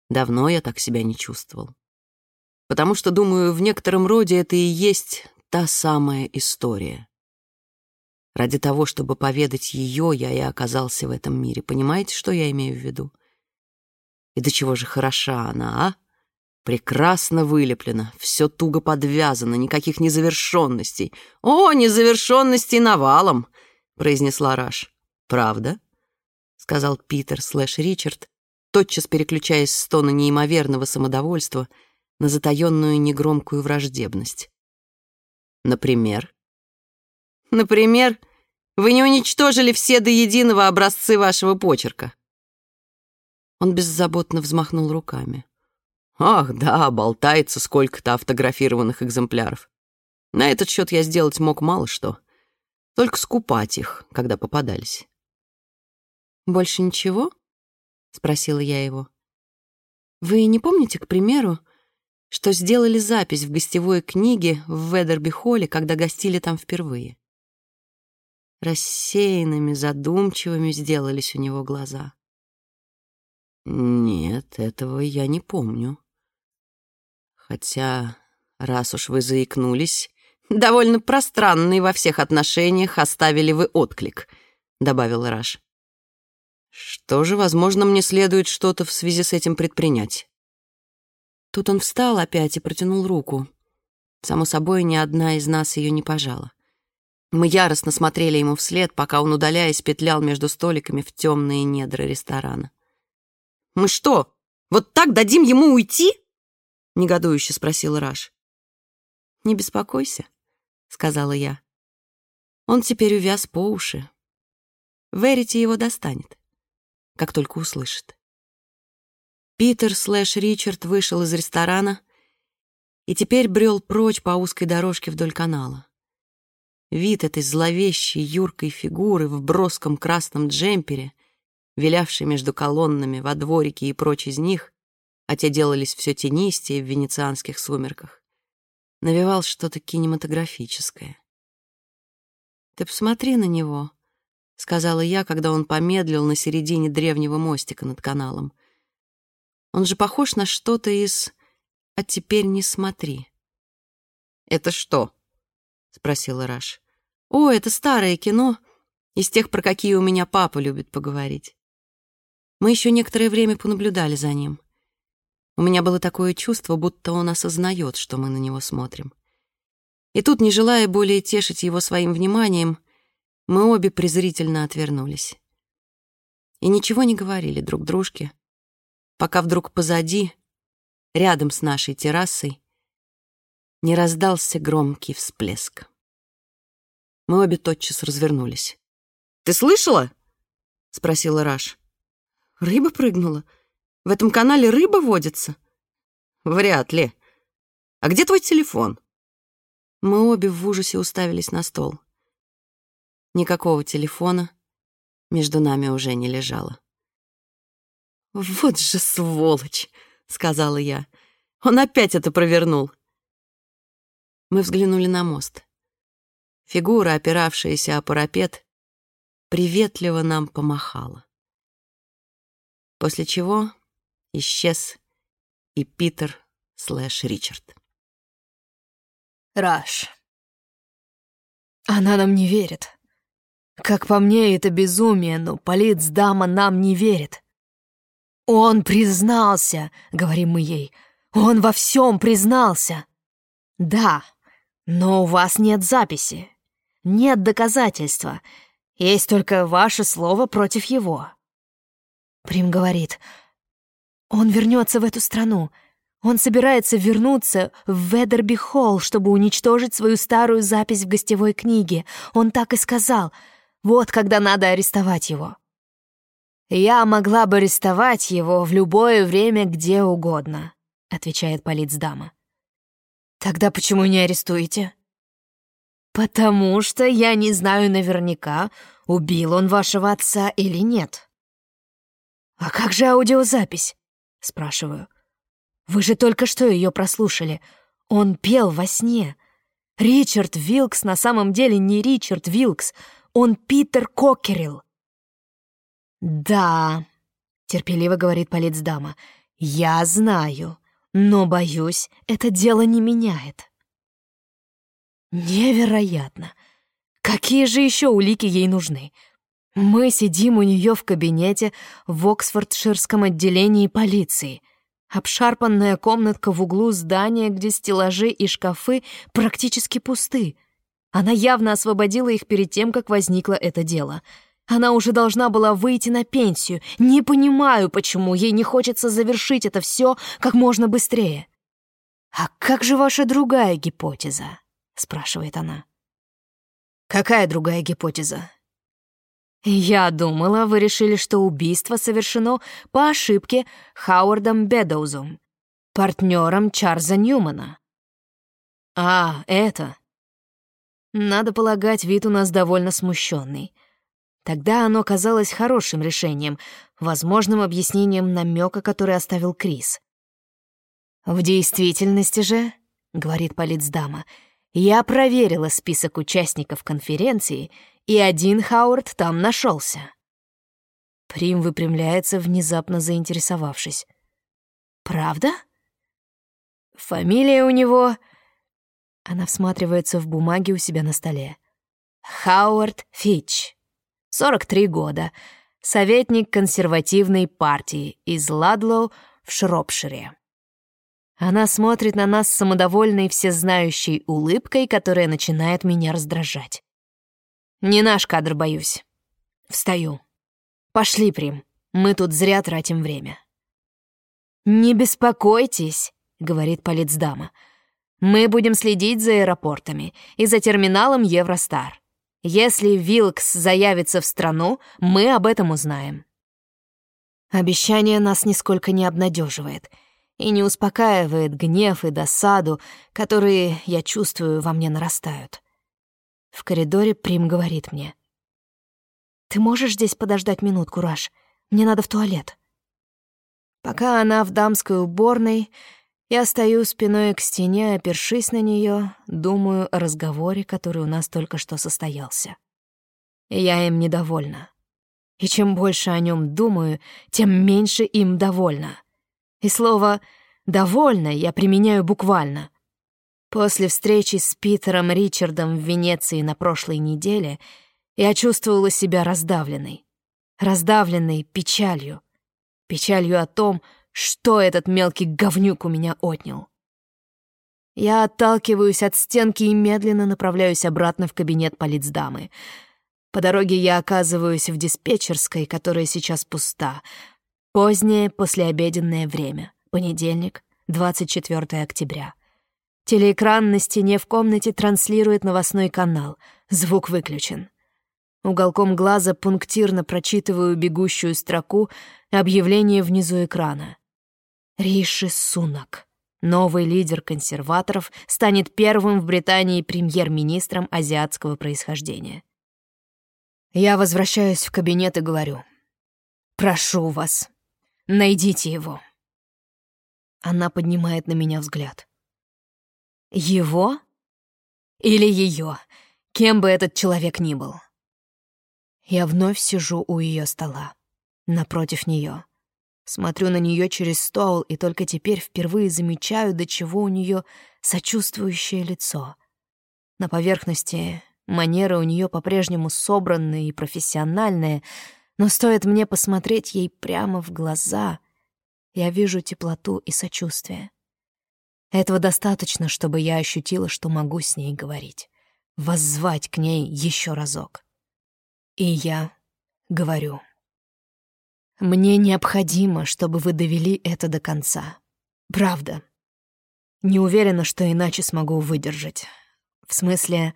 Давно я так себя не чувствовал. Потому что, думаю, в некотором роде это и есть та самая история. Ради того, чтобы поведать ее, я и оказался в этом мире. Понимаете, что я имею в виду? И до чего же хороша она, а? Прекрасно вылеплена, все туго подвязано, никаких незавершенностей. «О, незавершенностей навалом!» — произнесла Раш. «Правда?» — сказал Питер слэш Ричард, тотчас переключаясь с тона неимоверного самодовольства на затаенную негромкую враждебность. Например, Например, вы не уничтожили все до единого образцы вашего почерка. Он беззаботно взмахнул руками. Ах, да, болтается сколько-то автографированных экземпляров. На этот счет я сделать мог мало что. Только скупать их, когда попадались. «Больше ничего?» — спросила я его. «Вы не помните, к примеру, что сделали запись в гостевой книге в Ведерби-холле, когда гостили там впервые?» Рассеянными, задумчивыми сделались у него глаза. «Нет, этого я не помню. Хотя, раз уж вы заикнулись, довольно пространный во всех отношениях оставили вы отклик», — добавил Раш. «Что же, возможно, мне следует что-то в связи с этим предпринять?» Тут он встал опять и протянул руку. Само собой, ни одна из нас ее не пожала. Мы яростно смотрели ему вслед, пока он, удаляясь, петлял между столиками в темные недра ресторана. «Мы что, вот так дадим ему уйти?» — негодующе спросил Раш. «Не беспокойся», — сказала я. «Он теперь увяз по уши. Верите его достанет, как только услышит». Питер слэш Ричард вышел из ресторана и теперь брел прочь по узкой дорожке вдоль канала. Вид этой зловещей юркой фигуры в броском красном джемпере — вилявший между колоннами во дворике и прочь из них, а те делались все тенистее в венецианских сумерках, навевал что-то кинематографическое. «Ты посмотри на него», — сказала я, когда он помедлил на середине древнего мостика над каналом. «Он же похож на что-то из «А теперь не смотри». «Это что?» — спросила Раш. «О, это старое кино, из тех, про какие у меня папа любит поговорить. Мы еще некоторое время понаблюдали за ним. У меня было такое чувство, будто он осознает, что мы на него смотрим. И тут, не желая более тешить его своим вниманием, мы обе презрительно отвернулись. И ничего не говорили друг дружке, пока вдруг позади, рядом с нашей террасой, не раздался громкий всплеск. Мы обе тотчас развернулись. «Ты слышала?» — спросила Раш. Рыба прыгнула? В этом канале рыба водится? Вряд ли. А где твой телефон? Мы обе в ужасе уставились на стол. Никакого телефона между нами уже не лежало. «Вот же сволочь!» — сказала я. «Он опять это провернул!» Мы взглянули на мост. Фигура, опиравшаяся о парапет, приветливо нам помахала после чего исчез и Питер слэш Ричард. Раш. Она нам не верит. Как по мне, это безумие, но полицдама нам не верит. Он признался, говорим мы ей. Он во всем признался. Да, но у вас нет записи. Нет доказательства. Есть только ваше слово против его. Прим говорит, он вернется в эту страну. Он собирается вернуться в Ведерби-Холл, чтобы уничтожить свою старую запись в гостевой книге. Он так и сказал. Вот когда надо арестовать его. «Я могла бы арестовать его в любое время, где угодно», — отвечает полицдама. «Тогда почему не арестуете?» «Потому что я не знаю наверняка, убил он вашего отца или нет». «А как же аудиозапись?» — спрашиваю. «Вы же только что ее прослушали. Он пел во сне. Ричард Вилкс на самом деле не Ричард Вилкс, он Питер Кокерилл». «Да», — терпеливо говорит полицдама, — «я знаю, но, боюсь, это дело не меняет». «Невероятно! Какие же еще улики ей нужны?» Мы сидим у нее в кабинете в Оксфордширском отделении полиции. Обшарпанная комнатка в углу здания, где стеллажи и шкафы практически пусты. Она явно освободила их перед тем, как возникло это дело. Она уже должна была выйти на пенсию. Не понимаю, почему ей не хочется завершить это все как можно быстрее. «А как же ваша другая гипотеза?» — спрашивает она. Какая другая гипотеза? Я думала, вы решили, что убийство совершено по ошибке Хауардом Бедоузом, партнером Чарльза Ньюмана. А, это. Надо полагать, вид у нас довольно смущенный. Тогда оно казалось хорошим решением, возможным объяснением намека, который оставил Крис. В действительности же, говорит полицдама, я проверила список участников конференции, и один Хауард там нашелся. Прим выпрямляется, внезапно заинтересовавшись. «Правда?» «Фамилия у него...» Она всматривается в бумаги у себя на столе. «Хауард Фич. 43 года. Советник консервативной партии из Ладлоу в Шропшире». Она смотрит на нас с самодовольной всезнающей улыбкой, которая начинает меня раздражать. Не наш кадр, боюсь. Встаю. Пошли, Прим. Мы тут зря тратим время. «Не беспокойтесь», — говорит полицдама. «Мы будем следить за аэропортами и за терминалом Евростар. Если Вилкс заявится в страну, мы об этом узнаем». Обещание нас нисколько не обнадеживает — и не успокаивает гнев и досаду, которые, я чувствую, во мне нарастают. В коридоре Прим говорит мне. «Ты можешь здесь подождать минутку, Раш? Мне надо в туалет». Пока она в дамской уборной, я стою спиной к стене, опершись на нее, думаю о разговоре, который у нас только что состоялся. Я им недовольна. И чем больше о нем думаю, тем меньше им довольна. И слово «довольно» я применяю буквально. После встречи с Питером Ричардом в Венеции на прошлой неделе я чувствовала себя раздавленной. Раздавленной печалью. Печалью о том, что этот мелкий говнюк у меня отнял. Я отталкиваюсь от стенки и медленно направляюсь обратно в кабинет полицдамы. По дороге я оказываюсь в диспетчерской, которая сейчас пуста — Позднее послеобеденное время. Понедельник, 24 октября. Телеэкран на стене в комнате транслирует новостной канал. Звук выключен. Уголком глаза пунктирно прочитываю бегущую строку объявление внизу экрана. Риши Сунак, новый лидер консерваторов, станет первым в Британии премьер-министром азиатского происхождения. Я возвращаюсь в кабинет и говорю. «Прошу вас, Найдите его». Она поднимает на меня взгляд. «Его? Или ее? Кем бы этот человек ни был?» Я вновь сижу у ее стола, напротив нее. Смотрю на нее через стол и только теперь впервые замечаю, до чего у нее сочувствующее лицо. На поверхности манеры у нее по-прежнему собранные и профессиональные — но стоит мне посмотреть ей прямо в глаза, я вижу теплоту и сочувствие. Этого достаточно, чтобы я ощутила, что могу с ней говорить, воззвать к ней еще разок. И я говорю. Мне необходимо, чтобы вы довели это до конца. Правда. Не уверена, что иначе смогу выдержать. В смысле,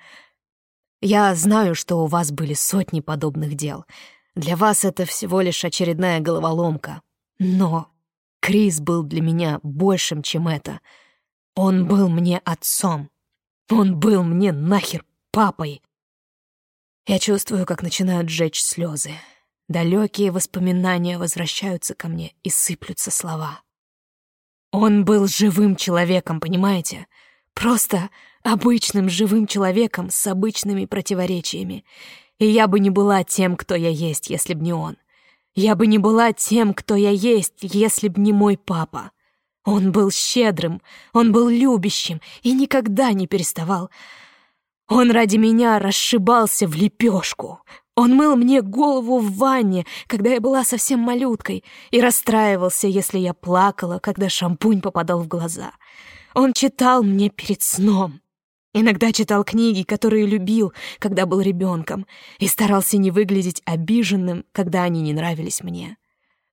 я знаю, что у вас были сотни подобных дел — для вас это всего лишь очередная головоломка. Но Крис был для меня большим, чем это. Он был мне отцом. Он был мне нахер папой. Я чувствую, как начинают жечь слезы. Далекие воспоминания возвращаются ко мне и сыплются слова. Он был живым человеком, понимаете? Просто обычным живым человеком с обычными противоречиями. И я бы не была тем, кто я есть, если б не он. Я бы не была тем, кто я есть, если б не мой папа. Он был щедрым, он был любящим и никогда не переставал. Он ради меня расшибался в лепешку. Он мыл мне голову в ванне, когда я была совсем малюткой, и расстраивался, если я плакала, когда шампунь попадал в глаза. Он читал мне перед сном. Иногда читал книги, которые любил, когда был ребенком, и старался не выглядеть обиженным, когда они не нравились мне.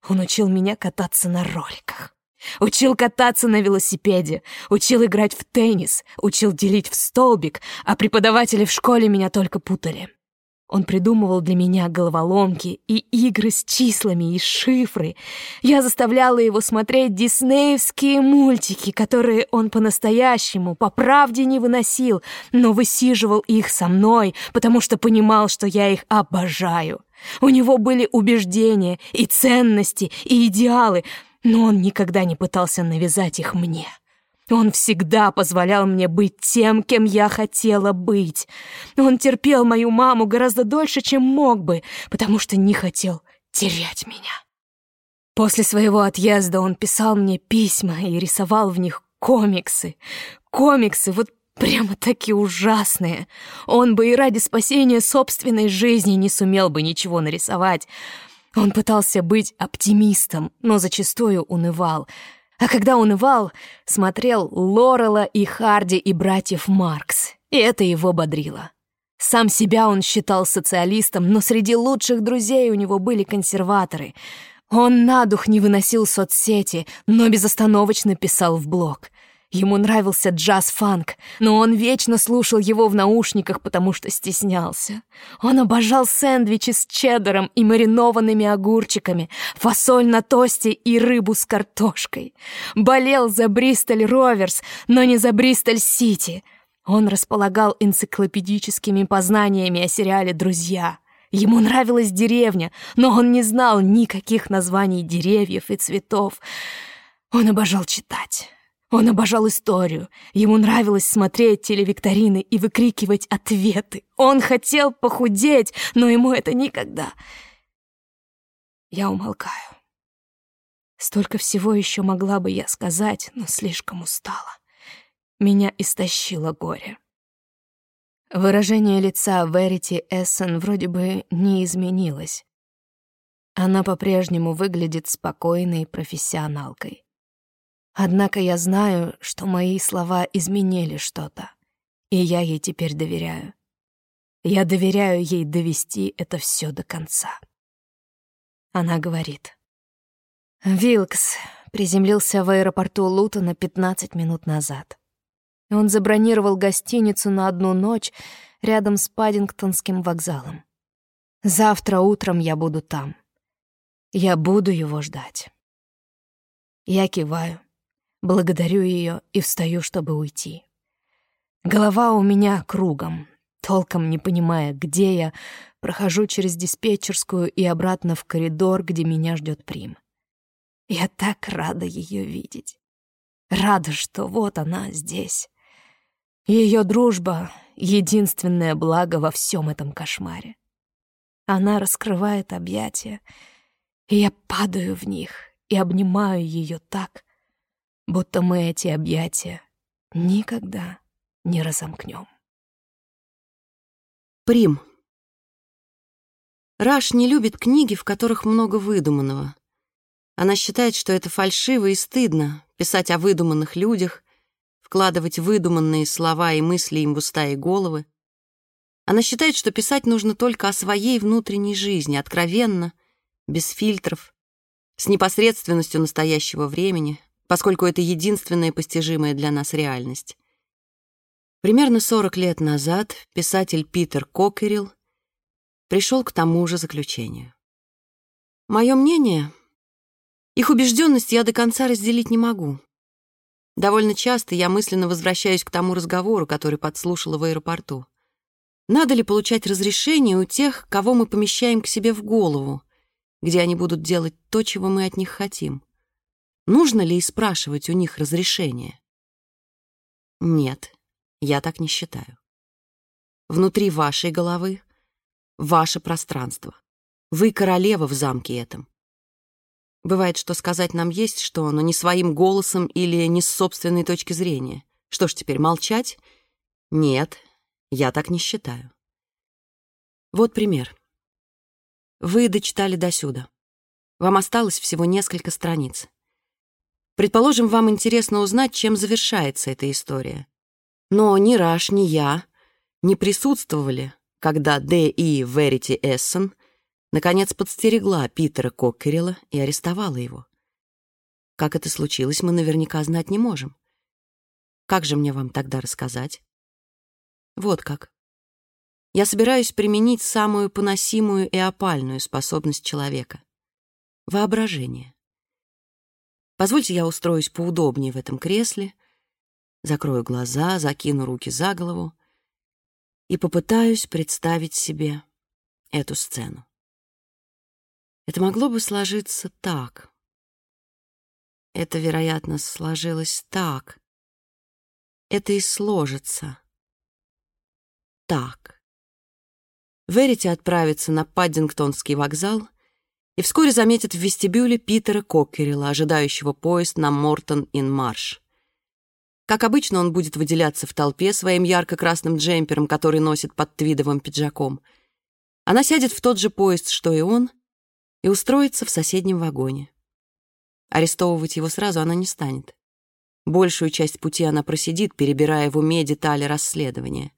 Он учил меня кататься на роликах. Учил кататься на велосипеде, учил играть в теннис, учил делить в столбик, а преподаватели в школе меня только путали. Он придумывал для меня головоломки и игры с числами и шифры. Я заставляла его смотреть диснеевские мультики, которые он по-настоящему, по правде не выносил, но высиживал их со мной, потому что понимал, что я их обожаю. У него были убеждения и ценности, и идеалы, но он никогда не пытался навязать их мне. Он всегда позволял мне быть тем, кем я хотела быть. Он терпел мою маму гораздо дольше, чем мог бы, потому что не хотел терять меня. После своего отъезда он писал мне письма и рисовал в них комиксы. Комиксы, вот прямо-таки ужасные. Он бы и ради спасения собственной жизни не сумел бы ничего нарисовать. Он пытался быть оптимистом, но зачастую унывал — а когда он ивал, смотрел Лорела и Харди и братьев Маркс, и это его бодрило. Сам себя он считал социалистом, но среди лучших друзей у него были консерваторы. Он на дух не выносил соцсети, но безостановочно писал в блог. Ему нравился джаз-фанк, но он вечно слушал его в наушниках, потому что стеснялся. Он обожал сэндвичи с чеддером и маринованными огурчиками, фасоль на тосте и рыбу с картошкой. Болел за Бристоль Роверс, но не за Бристоль Сити. Он располагал энциклопедическими познаниями о сериале «Друзья». Ему нравилась деревня, но он не знал никаких названий деревьев и цветов. Он обожал читать. Он обожал историю. Ему нравилось смотреть телевикторины и выкрикивать ответы. Он хотел похудеть, но ему это никогда. Я умолкаю. Столько всего еще могла бы я сказать, но слишком устала. Меня истощило горе. Выражение лица Верити Эссен вроде бы не изменилось. Она по-прежнему выглядит спокойной профессионалкой. Однако я знаю, что мои слова изменили что-то, и я ей теперь доверяю. Я доверяю ей довести это все до конца. Она говорит. Вилкс приземлился в аэропорту Лутона 15 минут назад. Он забронировал гостиницу на одну ночь рядом с Паддингтонским вокзалом. Завтра утром я буду там. Я буду его ждать. Я киваю. Благодарю ее и встаю, чтобы уйти. Голова у меня кругом, толком не понимая, где я, прохожу через диспетчерскую и обратно в коридор, где меня ждет Прим. Я так рада ее видеть. Рада, что вот она здесь. Ее дружба — единственное благо во всем этом кошмаре. Она раскрывает объятия, и я падаю в них и обнимаю ее так, будто мы эти объятия никогда не разомкнем. Прим. Раш не любит книги, в которых много выдуманного. Она считает, что это фальшиво и стыдно писать о выдуманных людях, вкладывать выдуманные слова и мысли им в уста и головы. Она считает, что писать нужно только о своей внутренней жизни, откровенно, без фильтров, с непосредственностью настоящего времени, поскольку это единственная постижимая для нас реальность. Примерно 40 лет назад писатель Питер Кокерилл пришел к тому же заключению. Мое мнение, их убежденность я до конца разделить не могу. Довольно часто я мысленно возвращаюсь к тому разговору, который подслушала в аэропорту. Надо ли получать разрешение у тех, кого мы помещаем к себе в голову, где они будут делать то, чего мы от них хотим? Нужно ли спрашивать у них разрешение? Нет, я так не считаю. Внутри вашей головы ваше пространство. Вы королева в замке этом. Бывает, что сказать нам есть что, но не своим голосом или не с собственной точки зрения. Что ж теперь, молчать? Нет, я так не считаю. Вот пример. Вы дочитали до сюда. Вам осталось всего несколько страниц. Предположим, вам интересно узнать, чем завершается эта история. Но ни Раш, ни я не присутствовали, когда Д.И. Верити Эссен наконец подстерегла Питера Коккерила и арестовала его. Как это случилось, мы наверняка знать не можем. Как же мне вам тогда рассказать? Вот как. Я собираюсь применить самую поносимую и опальную способность человека — воображение. Позвольте я устроюсь поудобнее в этом кресле, закрою глаза, закину руки за голову и попытаюсь представить себе эту сцену. Это могло бы сложиться так. Это, вероятно, сложилось так. Это и сложится так. Верити отправится на Паддингтонский вокзал и вскоре заметит в вестибюле Питера Коккерила, ожидающего поезд на Мортон-ин-Марш. Как обычно, он будет выделяться в толпе своим ярко-красным джемпером, который носит под твидовым пиджаком. Она сядет в тот же поезд, что и он, и устроится в соседнем вагоне. Арестовывать его сразу она не станет. Большую часть пути она просидит, перебирая в уме детали расследования.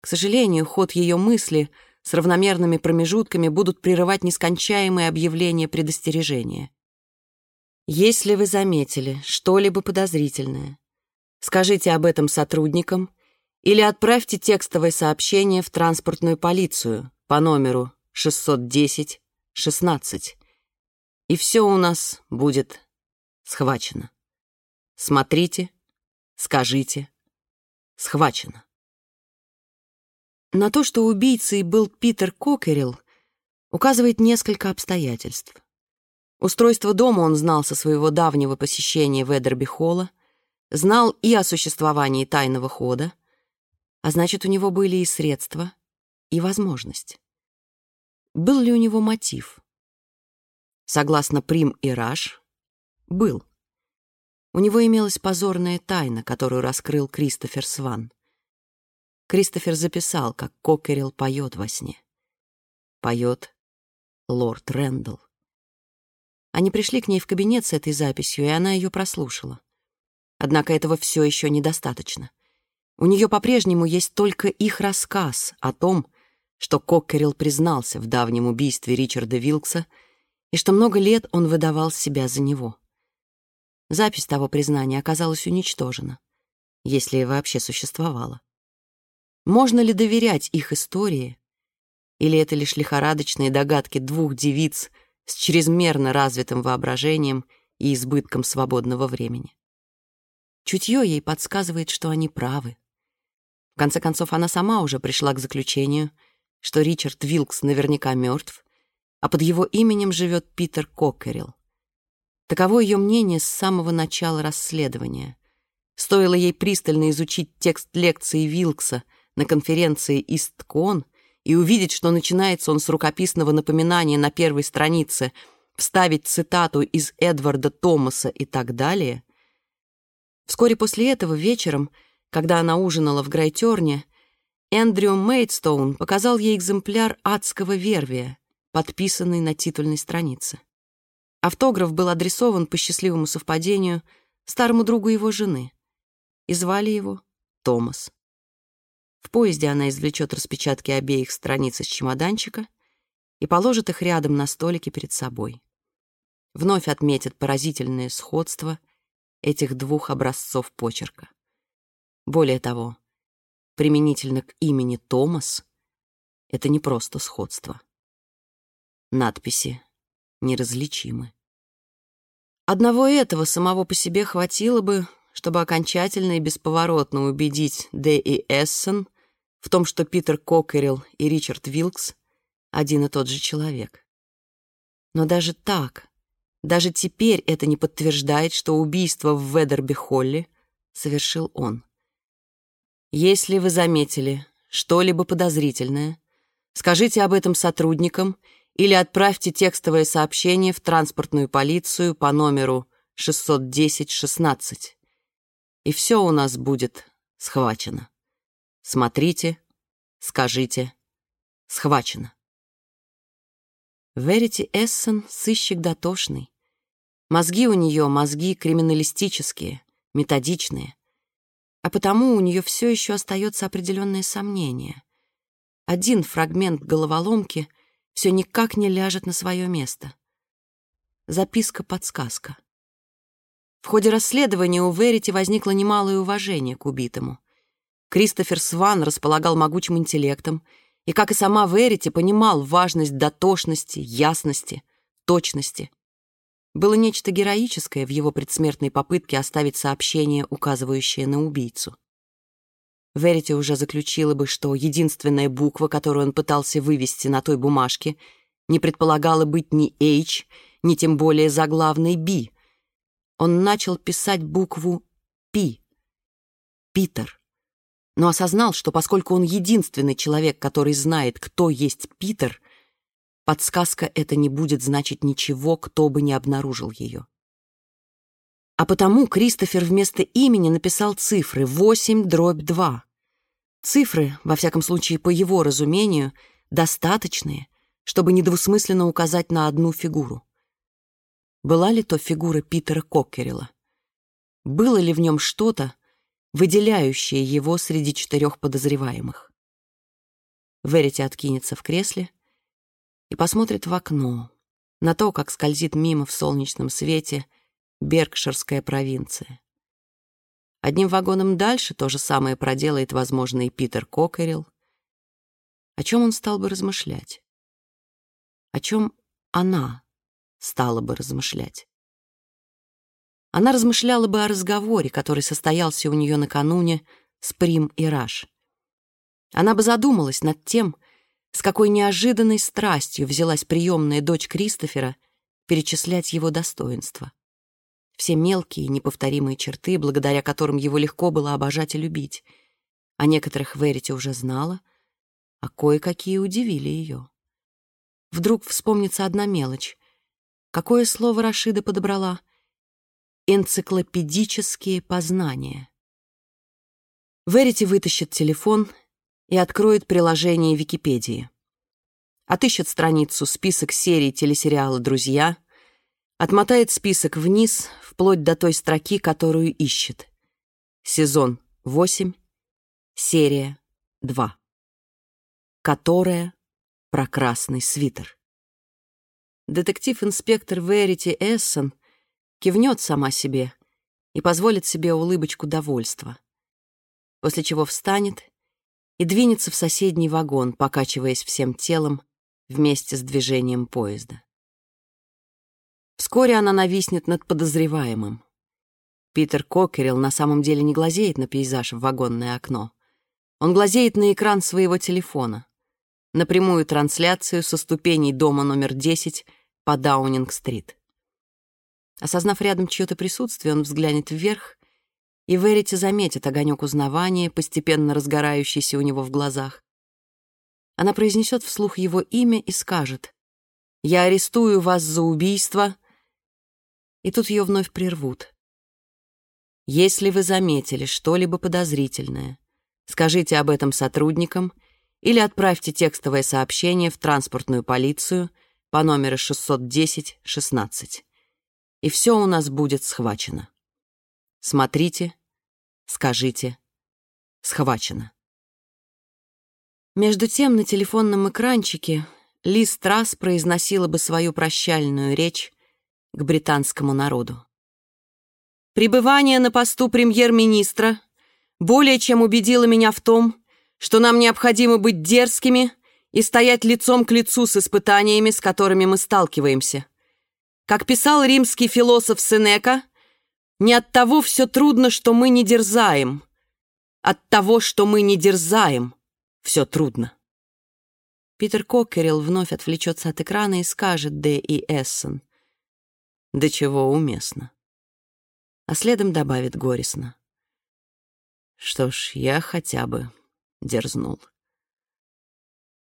К сожалению, ход ее мысли с равномерными промежутками будут прерывать нескончаемые объявления предостережения. Если вы заметили что-либо подозрительное, скажите об этом сотрудникам или отправьте текстовое сообщение в транспортную полицию по номеру 610 16. И все у нас будет схвачено. Смотрите, скажите, схвачено. На то, что убийцей был Питер Кокерилл, указывает несколько обстоятельств. Устройство дома он знал со своего давнего посещения в Эдерби-холла, знал и о существовании тайного хода, а значит, у него были и средства, и возможность. Был ли у него мотив? Согласно Прим и Раш, был. У него имелась позорная тайна, которую раскрыл Кристофер Сван. Кристофер записал, как Кокерилл поет во сне. Поет лорд Рэндалл. Они пришли к ней в кабинет с этой записью, и она ее прослушала. Однако этого все еще недостаточно. У нее по-прежнему есть только их рассказ о том, что Коккерилл признался в давнем убийстве Ричарда Вилкса и что много лет он выдавал себя за него. Запись того признания оказалась уничтожена, если вообще существовала. Можно ли доверять их истории? Или это лишь лихорадочные догадки двух девиц с чрезмерно развитым воображением и избытком свободного времени? Чутье ей подсказывает, что они правы. В конце концов, она сама уже пришла к заключению, что Ричард Вилкс наверняка мертв, а под его именем живет Питер Кокерилл. Таково ее мнение с самого начала расследования. Стоило ей пристально изучить текст лекции Вилкса — на конференции «Исткон» и увидеть, что начинается он с рукописного напоминания на первой странице, вставить цитату из Эдварда Томаса и так далее. Вскоре после этого вечером, когда она ужинала в Грайтерне, Эндрю Мейдстоун показал ей экземпляр адского вервия, подписанный на титульной странице. Автограф был адресован по счастливому совпадению старому другу его жены, и звали его Томас. В поезде она извлечет распечатки обеих страниц из чемоданчика и положит их рядом на столике перед собой. Вновь отметит поразительное сходство этих двух образцов почерка. Более того, применительно к имени Томас, это не просто сходство. Надписи неразличимы. Одного этого самого по себе хватило бы, чтобы окончательно и бесповоротно убедить Д. и Эссен в том, что Питер Кокерилл и Ричард Вилкс один и тот же человек. Но даже так, даже теперь это не подтверждает, что убийство в Ведерби-Холле совершил он. Если вы заметили что-либо подозрительное, скажите об этом сотрудникам или отправьте текстовое сообщение в транспортную полицию по номеру 610-16 и все у нас будет схвачено. Смотрите, скажите, схвачено. Верити Эссен — сыщик дотошный. Мозги у нее мозги криминалистические, методичные. А потому у нее все еще остается определенное сомнение. Один фрагмент головоломки все никак не ляжет на свое место. Записка-подсказка. В ходе расследования у Верити возникло немалое уважение к убитому. Кристофер Сван располагал могучим интеллектом и, как и сама Верити, понимал важность дотошности, ясности, точности. Было нечто героическое в его предсмертной попытке оставить сообщение, указывающее на убийцу. Верити уже заключила бы, что единственная буква, которую он пытался вывести на той бумажке, не предполагала быть ни H, ни тем более заглавной B. Он начал писать букву P. Питер. Но осознал, что поскольку он единственный человек, который знает, кто есть Питер, подсказка эта не будет значить ничего, кто бы не обнаружил ее. А потому Кристофер вместо имени написал цифры 8 дробь 2. Цифры, во всяком случае, по его разумению, достаточные, чтобы недвусмысленно указать на одну фигуру. Была ли то фигура Питера Коккерила? Было ли в нем что-то, выделяющее его среди четырех подозреваемых? Верите откинется в кресле и посмотрит в окно, на то, как скользит мимо в солнечном свете — Беркширская провинция. Одним вагоном дальше то же самое проделает, возможно, и Питер Кокерилл. О чем он стал бы размышлять? О чем она стала бы размышлять? Она размышляла бы о разговоре, который состоялся у нее накануне с Прим и Раш. Она бы задумалась над тем, с какой неожиданной страстью взялась приемная дочь Кристофера перечислять его достоинства все мелкие, неповторимые черты, благодаря которым его легко было обожать и любить. О некоторых Верите уже знала, а кое-какие удивили ее. Вдруг вспомнится одна мелочь. Какое слово Рашида подобрала? Энциклопедические познания. Верите вытащит телефон и откроет приложение Википедии. Отыщет страницу «Список серий телесериала «Друзья», Отмотает список вниз, вплоть до той строки, которую ищет. Сезон 8, серия 2. Которая про красный свитер. Детектив-инспектор Верити Эссон кивнет сама себе и позволит себе улыбочку довольства, после чего встанет и двинется в соседний вагон, покачиваясь всем телом вместе с движением поезда. Вскоре она нависнет над подозреваемым. Питер Кокерилл на самом деле не глазеет на пейзаж в вагонное окно. Он глазеет на экран своего телефона, на прямую трансляцию со ступеней дома номер 10 по Даунинг-стрит. Осознав рядом чье-то присутствие, он взглянет вверх, и Верити заметит огонек узнавания, постепенно разгорающийся у него в глазах. Она произнесет вслух его имя и скажет «Я арестую вас за убийство», и тут ее вновь прервут. Если вы заметили что-либо подозрительное, скажите об этом сотрудникам или отправьте текстовое сообщение в транспортную полицию по номеру 610-16. И все у нас будет схвачено. Смотрите, скажите, схвачено. Между тем на телефонном экранчике Лиз Трасс произносила бы свою прощальную речь к британскому народу. Пребывание на посту премьер-министра более чем убедило меня в том, что нам необходимо быть дерзкими и стоять лицом к лицу с испытаниями, с которыми мы сталкиваемся. Как писал римский философ Сенека, не от того все трудно, что мы не дерзаем, от того, что мы не дерзаем, все трудно. Питер Кокерилл вновь отвлечется от экрана и скажет Д. и Эссон до чего уместно. А следом добавит горестно. Что ж, я хотя бы дерзнул.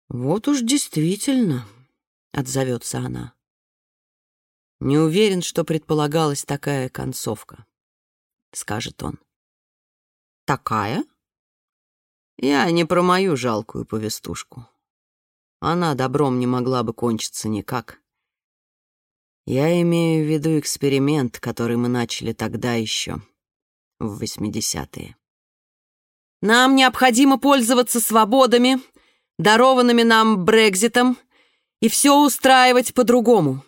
«Вот уж действительно», — отзовется она. «Не уверен, что предполагалась такая концовка», — скажет он. «Такая?» «Я не про мою жалкую повестушку. Она добром не могла бы кончиться никак. Я имею в виду эксперимент, который мы начали тогда еще, в 80-е. Нам необходимо пользоваться свободами, дарованными нам Брекзитом, и все устраивать по-другому.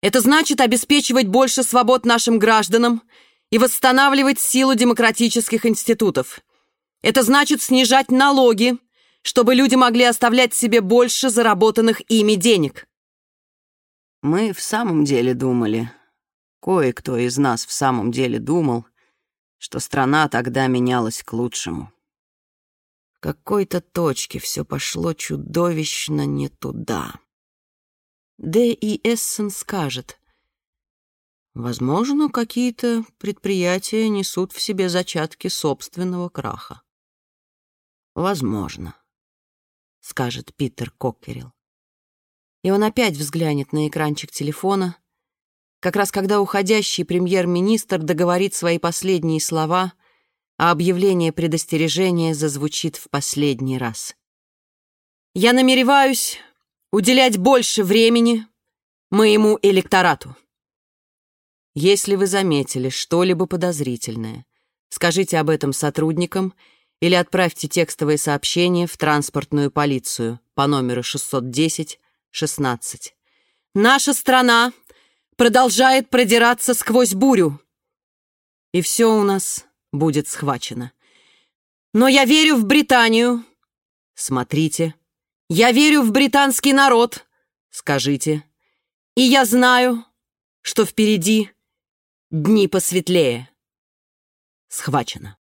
Это значит обеспечивать больше свобод нашим гражданам и восстанавливать силу демократических институтов. Это значит снижать налоги, чтобы люди могли оставлять себе больше заработанных ими денег. Мы в самом деле думали, кое-кто из нас в самом деле думал, что страна тогда менялась к лучшему. Какой-то точке все пошло чудовищно не туда. Д. и Эссен скажет, возможно, какие-то предприятия несут в себе зачатки собственного краха. Возможно, скажет Питер Коккерилл. И он опять взглянет на экранчик телефона, как раз когда уходящий премьер-министр договорит свои последние слова, а объявление предостережения зазвучит в последний раз. «Я намереваюсь уделять больше времени моему электорату. Если вы заметили что-либо подозрительное, скажите об этом сотрудникам или отправьте текстовое сообщение в транспортную полицию по номеру 610-16. Наша страна продолжает продираться сквозь бурю, и все у нас будет схвачено. Но я верю в Британию. Смотрите, я верю в британский народ, скажите. И я знаю, что впереди дни посветлее. Схвачено.